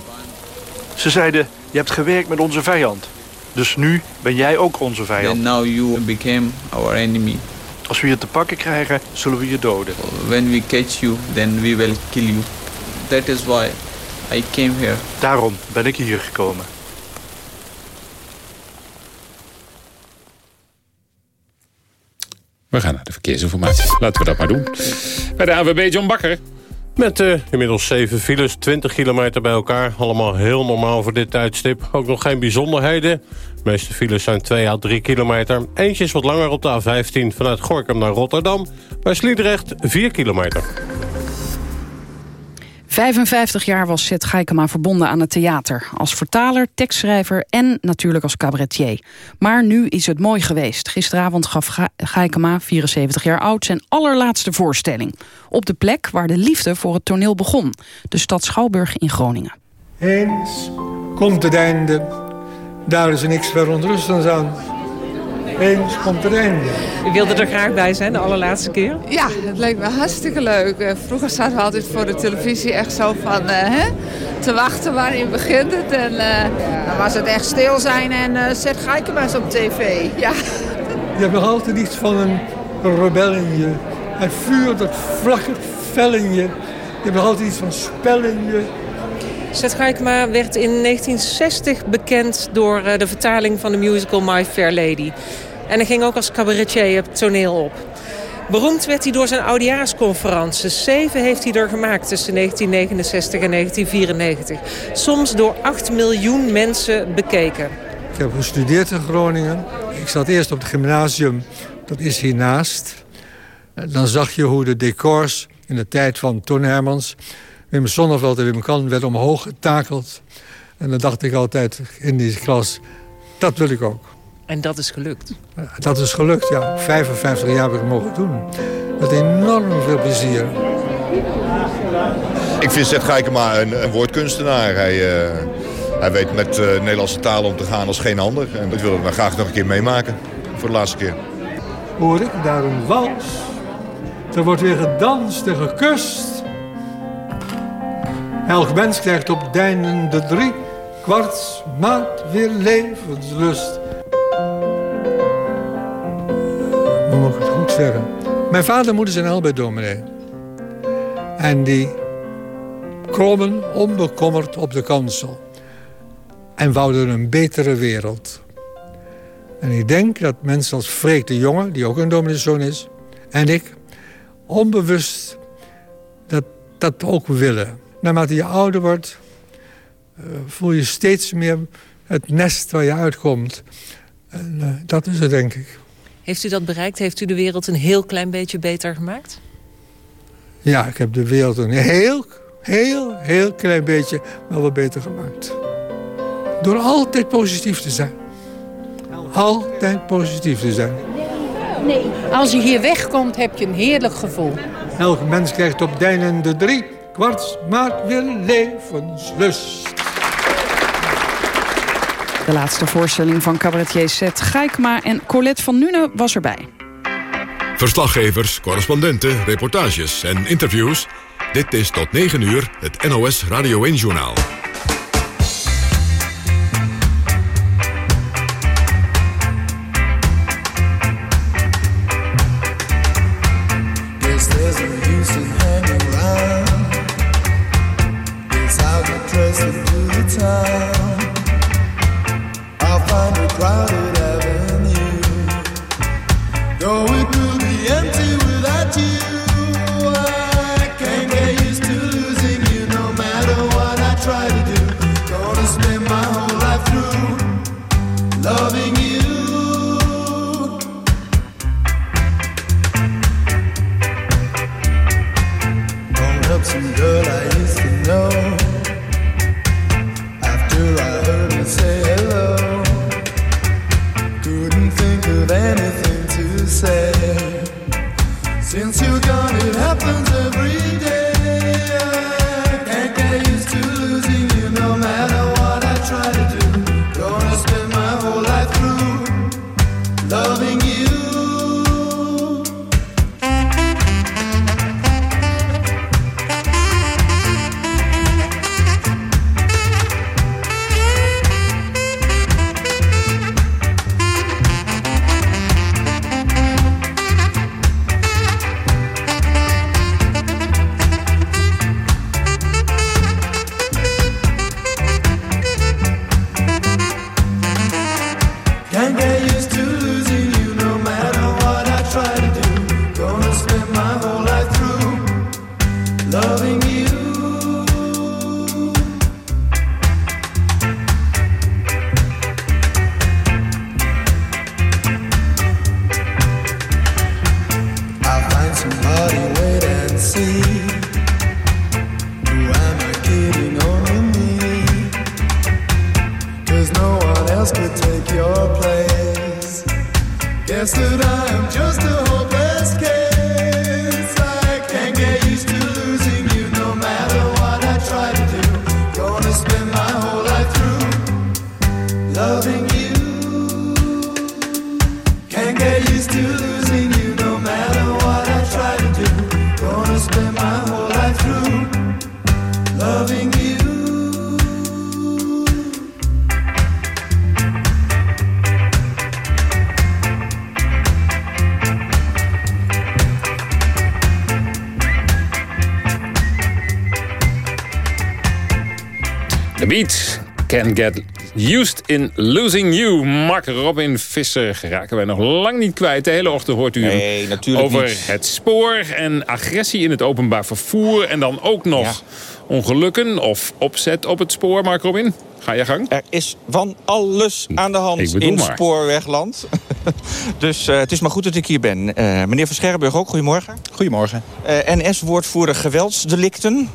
Ze zeiden, je hebt gewerkt met onze vijand. Dus nu ben jij ook onze vijand. And now you became our enemy. Als we je te pakken krijgen, zullen we je doden. When we catch you, then we will kill you. That is why I came here. Daarom ben ik hier gekomen. We gaan naar de verkeersinformatie. Laten we dat maar doen. Bij de AWB John Bakker. Met uh, inmiddels 7 files, 20 kilometer bij elkaar. Allemaal heel normaal voor dit tijdstip. Ook nog geen bijzonderheden. De meeste files zijn 2 à 3 kilometer. Eentje is wat langer op de A15 vanuit Gorkum naar Rotterdam. Bij Sliedrecht 4 kilometer. 55 jaar was Seth Geikema verbonden aan het theater. Als vertaler, tekstschrijver en natuurlijk als cabaretier. Maar nu is het mooi geweest. Gisteravond gaf Geikema, 74 jaar oud, zijn allerlaatste voorstelling. Op de plek waar de liefde voor het toneel begon. De stad Schouwburg in Groningen. Eens komt het einde. Daar is niks verontrustends aan. Eens komt einde. U wilde er graag bij zijn, de allerlaatste keer? Ja, het leek me hartstikke leuk. Eh, vroeger zaten we altijd voor de televisie echt zo van... Uh, hè, te wachten wanneer begint het. En, uh, dan was het echt stil zijn en uh, zet Geikema's op tv. Ja. Je hebt nog altijd iets van een rebel in je. Het vuur dat flakkert fel in je. Je hebt nog altijd iets van spel in je. Seth werd in 1960 bekend door de vertaling van de musical My Fair Lady. En hij ging ook als cabaretier het toneel op. Beroemd werd hij door zijn oudejaarsconferences. Zeven heeft hij er gemaakt tussen 1969 en 1994. Soms door 8 miljoen mensen bekeken. Ik heb gestudeerd in Groningen. Ik zat eerst op het gymnasium, dat is hiernaast. Dan zag je hoe de decors in de tijd van Ton Hermans... Wim Sonneveld en Wim Kan werden omhoog getakeld. En dan dacht ik altijd in die klas, dat wil ik ook. En dat is gelukt? Dat is gelukt, ja. 55 jaar heb ik mogen doen. Met enorm veel plezier. Ik vind Seth Geikema een, een woordkunstenaar. Hij, uh, hij weet met uh, Nederlandse taal om te gaan als geen ander. En dat willen we graag nog een keer meemaken. Voor de laatste keer. Hoor ik daar een wals? Er wordt weer gedanst en gekust. Elk mens krijgt op de drie kwarts maand weer levenslust. Mijn vader en moeder zijn allebei dominee. En die klommen onbekommerd op de kansel. En wouden een betere wereld. En ik denk dat mensen als Freek de Jonge, die ook een domineeszoon is... en ik, onbewust dat, dat ook willen. Naarmate je ouder wordt, uh, voel je steeds meer het nest waar je uitkomt. En uh, dat is het, denk ik. Heeft u dat bereikt? Heeft u de wereld een heel klein beetje beter gemaakt? Ja, ik heb de wereld een heel, heel, heel klein beetje wel wat beter gemaakt. Door altijd positief te zijn. Altijd positief te zijn. Nee. Als je hier wegkomt, heb je een heerlijk gevoel. Elk mens krijgt op de drie kwarts maart weer levenslust. De laatste voorstelling van cabaretier Seth Geikma en Colette van Nune was erbij. Verslaggevers, correspondenten, reportages en interviews. Dit is tot 9 uur het NOS Radio 1-journaal. Loving you no one else could take your place. Guess that I am just a hopeless beat can get used in losing you. Mark Robin Visser raken wij nog lang niet kwijt. De hele ochtend hoort u hem Nee, natuurlijk over niet. het spoor en agressie in het openbaar vervoer. En dan ook nog ongelukken of opzet op het spoor. Mark Robin, ga je gang. Er is van alles aan de hand in maar. Spoorwegland. dus eh, het is maar goed dat ik hier ben. Eh, meneer Van Scherrenburg ook, goedemorgen. Goedemorgen. Eh, NS-woordvoerder geweldsdelicten.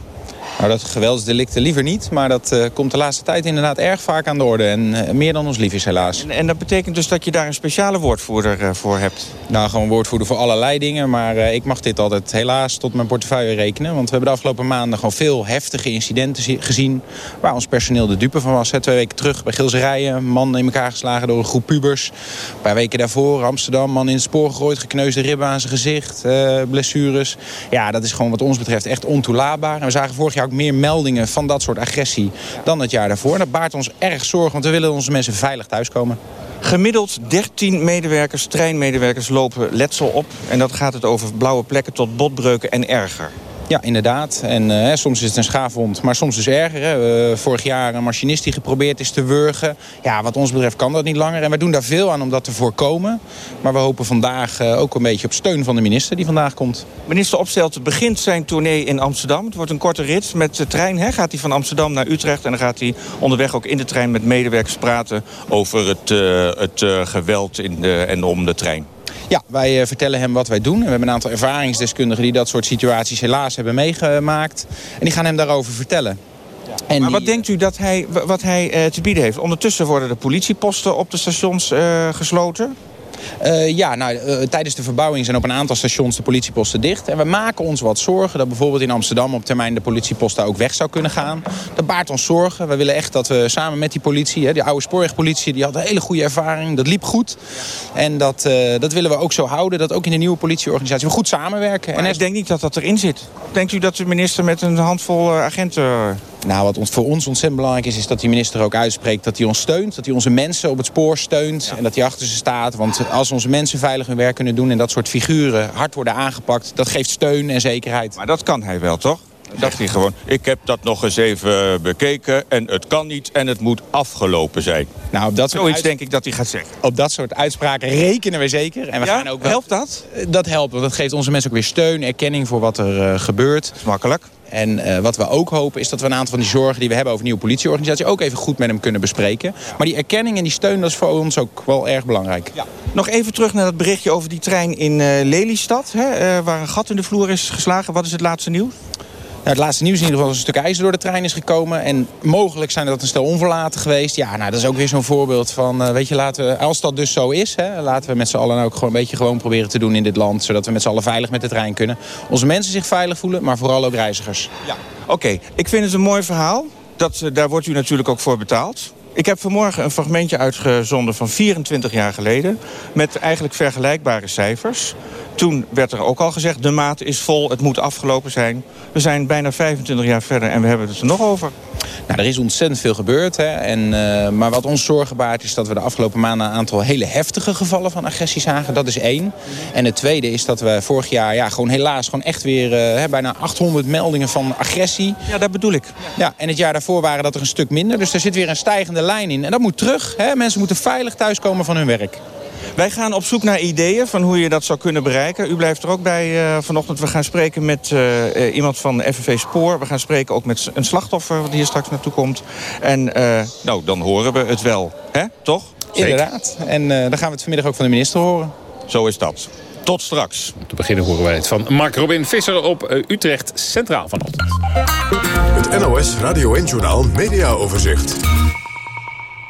Nou, dat geweldsdelicten liever niet, maar dat eh, komt de laatste tijd inderdaad erg vaak aan de orde. En eh, meer dan ons lief is helaas. En, en dat betekent dus dat je daar een speciale woordvoerder eh, voor hebt. Nou, gewoon woordvoerder voor allerlei dingen, maar ik mag dit altijd helaas tot mijn portefeuille rekenen. Want we hebben de afgelopen maanden gewoon veel heftige incidenten zi- gezien waar ons personeel de dupe van was. Hè. Twee weken terug bij Gilserijen, een man in elkaar geslagen door een groep pubers. Een paar weken daarvoor, Amsterdam, man in het spoor gegooid, gekneusde ribben aan zijn gezicht, blessures. Ja, dat is gewoon wat ons betreft echt ontoelaatbaar. En we zagen vorig jaar meer meldingen van dat soort agressie dan het jaar daarvoor. En dat baart ons erg zorgen, want we willen onze mensen veilig thuiskomen. Gemiddeld 13 medewerkers, treinmedewerkers lopen letsel op. En dat gaat het over blauwe plekken tot botbreuken en erger. Ja, inderdaad. En eh, soms is het een schaafwond, maar soms dus erger. Hè. Eh, vorig jaar een machinist die geprobeerd is te wurgen. Ja, wat ons betreft kan dat niet langer. En wij doen daar veel aan om dat te voorkomen. Maar we hopen vandaag eh, ook een beetje op steun van de minister die vandaag komt. Minister Opstelten begint zijn tournee in Amsterdam. Het wordt een korte rit met de trein. Hè? Gaat hij van Amsterdam naar Utrecht. En dan gaat hij onderweg ook in de trein met medewerkers praten... over het, het geweld in de, en om de trein. Ja, wij eh, vertellen hem wat wij doen. En we hebben een aantal ervaringsdeskundigen die dat soort situaties helaas hebben meegemaakt. En die gaan hem daarover vertellen. En maar die- wat denkt u dat hij, wat hij eh, te bieden heeft? Ondertussen worden de politieposten op de stations eh, gesloten. Eh, ja, nou, eh, tijdens de verbouwing zijn op een aantal stations de politieposten dicht. En we maken ons wat zorgen dat bijvoorbeeld in Amsterdam op termijn de politiepost daar ook weg zou kunnen gaan. Dat baart ons zorgen. We willen echt dat we samen met die politie, hè, die oude spoorwegpolitie, die had een hele goede ervaring. Dat liep goed. En dat, eh, dat willen we ook zo houden. Dat ook in de nieuwe politieorganisatie we goed samenwerken. Maar ik denk niet dat dat erin zit. Denkt u dat de minister met een handvol agenten... Nou, wat ons, voor ons ontzettend belangrijk is, is dat die minister ook uitspreekt dat hij ons steunt. Dat hij onze mensen op het spoor steunt en dat hij achter ze staat. Want als onze mensen veilig hun werk kunnen doen en dat soort figuren hard worden aangepakt, dat geeft steun en zekerheid. Maar dat kan hij wel, toch? Dacht hij gewoon, ik heb dat nog eens even bekeken en het kan niet en het moet afgelopen zijn. Nou, op dat soort Zoiets denk ik dat hij gaat zeggen. Op dat soort uitspraken rekenen we zeker. En we Ja? gaan ook wel- Helpt dat? Eh, Dat helpt, want dat geeft onze mensen ook weer steun, erkenning voor wat er eh, gebeurt. makkelijk. En eh, wat we ook hopen is dat we een aantal van die zorgen die we hebben over nieuwe politieorganisatie ook even goed met hem kunnen bespreken. Maar die erkenning en die steun, dat is voor ons ook wel erg belangrijk. Nog even terug naar dat berichtje over die trein in eh, Lelystad, hè, waar een gat in de vloer is geslagen. Wat is het laatste nieuws? Het laatste nieuws in ieder geval is een stuk ijzer door de trein is gekomen. En mogelijk zijn dat een stel onverlaten geweest. Ja, nou, dat is ook weer zo'n voorbeeld van, uh, weet je, laten we, als dat dus zo is... Hè, laten we met z'n allen ook gewoon een beetje gewoon proberen te doen in dit land. Zodat we met z'n allen veilig met de trein kunnen. Onze mensen zich veilig voelen, maar vooral ook reizigers. Ja, oké. Ik vind het een mooi verhaal. Dat, daar wordt u natuurlijk ook voor betaald. Ik heb vanmorgen een fragmentje uitgezonden van 24 jaar geleden... met eigenlijk vergelijkbare cijfers. Toen werd er ook al gezegd, de maat is vol, het moet afgelopen zijn. We zijn bijna 25 jaar verder en we hebben het er nog over. Nou, er is ontzettend veel gebeurd. Hè? En, uh, maar wat ons zorgen baart is dat we de afgelopen maanden... een aantal hele heftige gevallen van agressie zagen. Dat is één. En het tweede is dat we vorig jaar ja, gewoon helaas gewoon echt weer... Uh, bijna 800 meldingen van agressie. Ja, dat bedoel ik. Ja, en het jaar daarvoor waren dat er een stuk minder. Dus er zit weer een stijgende lijn in. En dat moet terug. Hè? Mensen moeten veilig thuiskomen van hun werk. Wij gaan op zoek naar ideeën van hoe je dat zou kunnen bereiken. U blijft er ook bij uh, vanochtend. We gaan spreken met uh, iemand van FNV Spoor. We gaan spreken ook met een slachtoffer die hier straks naartoe komt. En uh, nou, dan horen we het wel. hè? Toch? Zeker. Inderdaad. En dan gaan we het vanmiddag ook van de minister horen. Zo is dat. Tot straks. Om te beginnen horen wij het van Mark Robin Visser op Utrecht Centraal vanochtend. Het NOS Radio 1 Journaal Media Overzicht.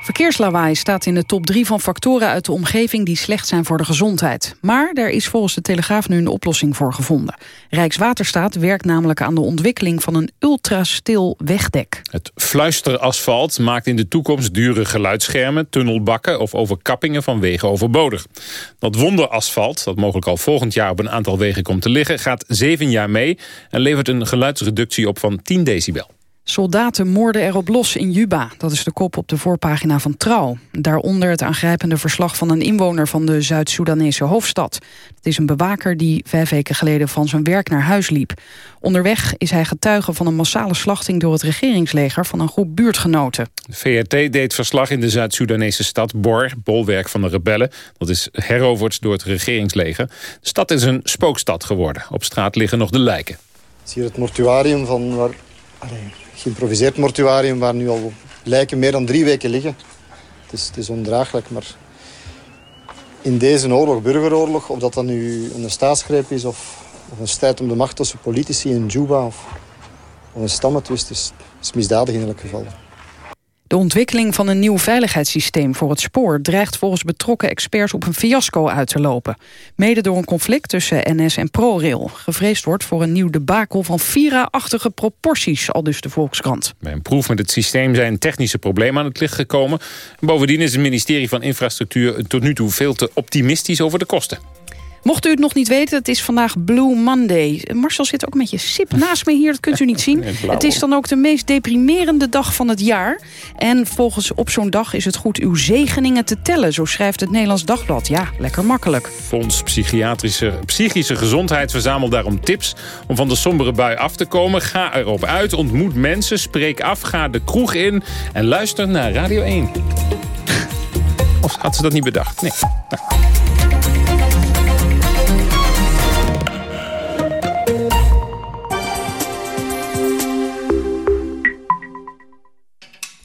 Verkeerslawaai staat in de top 3 van factoren uit de omgeving die slecht zijn voor de gezondheid. Maar er is volgens de Telegraaf nu een oplossing voor gevonden. Rijkswaterstaat werkt namelijk aan de ontwikkeling van een ultrastil wegdek. Het fluisterasfalt maakt in de toekomst dure geluidsschermen, tunnelbakken of overkappingen van wegen overbodig. Dat wonderasfalt, dat mogelijk al volgend jaar op een aantal wegen komt te liggen, gaat zeven jaar mee en levert een geluidsreductie op van 10 decibel. Soldaten moorden erop los in Juba. Dat is de kop op de voorpagina van Trouw. Daaronder het aangrijpende verslag van een inwoner van de Zuid-Soedanese hoofdstad. Het is een bewaker die vijf weken geleden van zijn werk naar huis liep. Onderweg is hij getuige van een massale slachting door het regeringsleger van een groep buurtgenoten. De VRT deed verslag in de Zuid-Soedanese stad Bor, bolwerk van de rebellen. Dat is heroverd door het regeringsleger. De stad is een spookstad geworden. Op straat liggen nog de lijken. Het is hier het mortuarium van waar... Allee geïmproviseerd mortuarium waar nu al lijken meer dan drie weken liggen. Het is, het is ondraaglijk, maar in deze oorlog, burgeroorlog, of dat dan nu een staatsgreep is of, of een strijd om de macht tussen politici in Juba of, een stammetwist, is, is misdadig in elk geval. De ontwikkeling van een nieuw veiligheidssysteem voor het spoor... dreigt volgens betrokken experts op een fiasco uit te lopen. Mede door een conflict tussen NS en ProRail. Gevreesd wordt voor een nieuw debakel van Vira-achtige proporties... al dus de Volkskrant. Bij een proef met het systeem zijn technische problemen aan het licht gekomen. Bovendien is het ministerie van Infrastructuur... tot nu toe veel te optimistisch over de kosten. Mocht u het nog niet weten, het is vandaag Blue Monday. Marcel zit ook met je sip naast me hier, dat kunt u niet zien. Het is dan ook de meest deprimerende dag van het jaar. En volgens op zo'n dag is het goed uw zegeningen te tellen. Zo schrijft het Nederlands Dagblad. Ja, lekker makkelijk. Fonds Psychiatrische, Psychische Gezondheid verzamelt daarom tips... om van de sombere bui af te komen. Ga erop uit, ontmoet mensen, spreek af, ga de kroeg in... en luister naar Radio 1. Of had ze dat niet bedacht? Nee. Nou.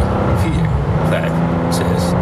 5, 6,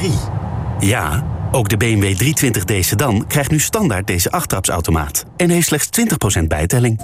3. Ja, ook de BMW 320d sedan krijgt nu standaard deze achttrapsautomaat... en heeft slechts 20% bijtelling.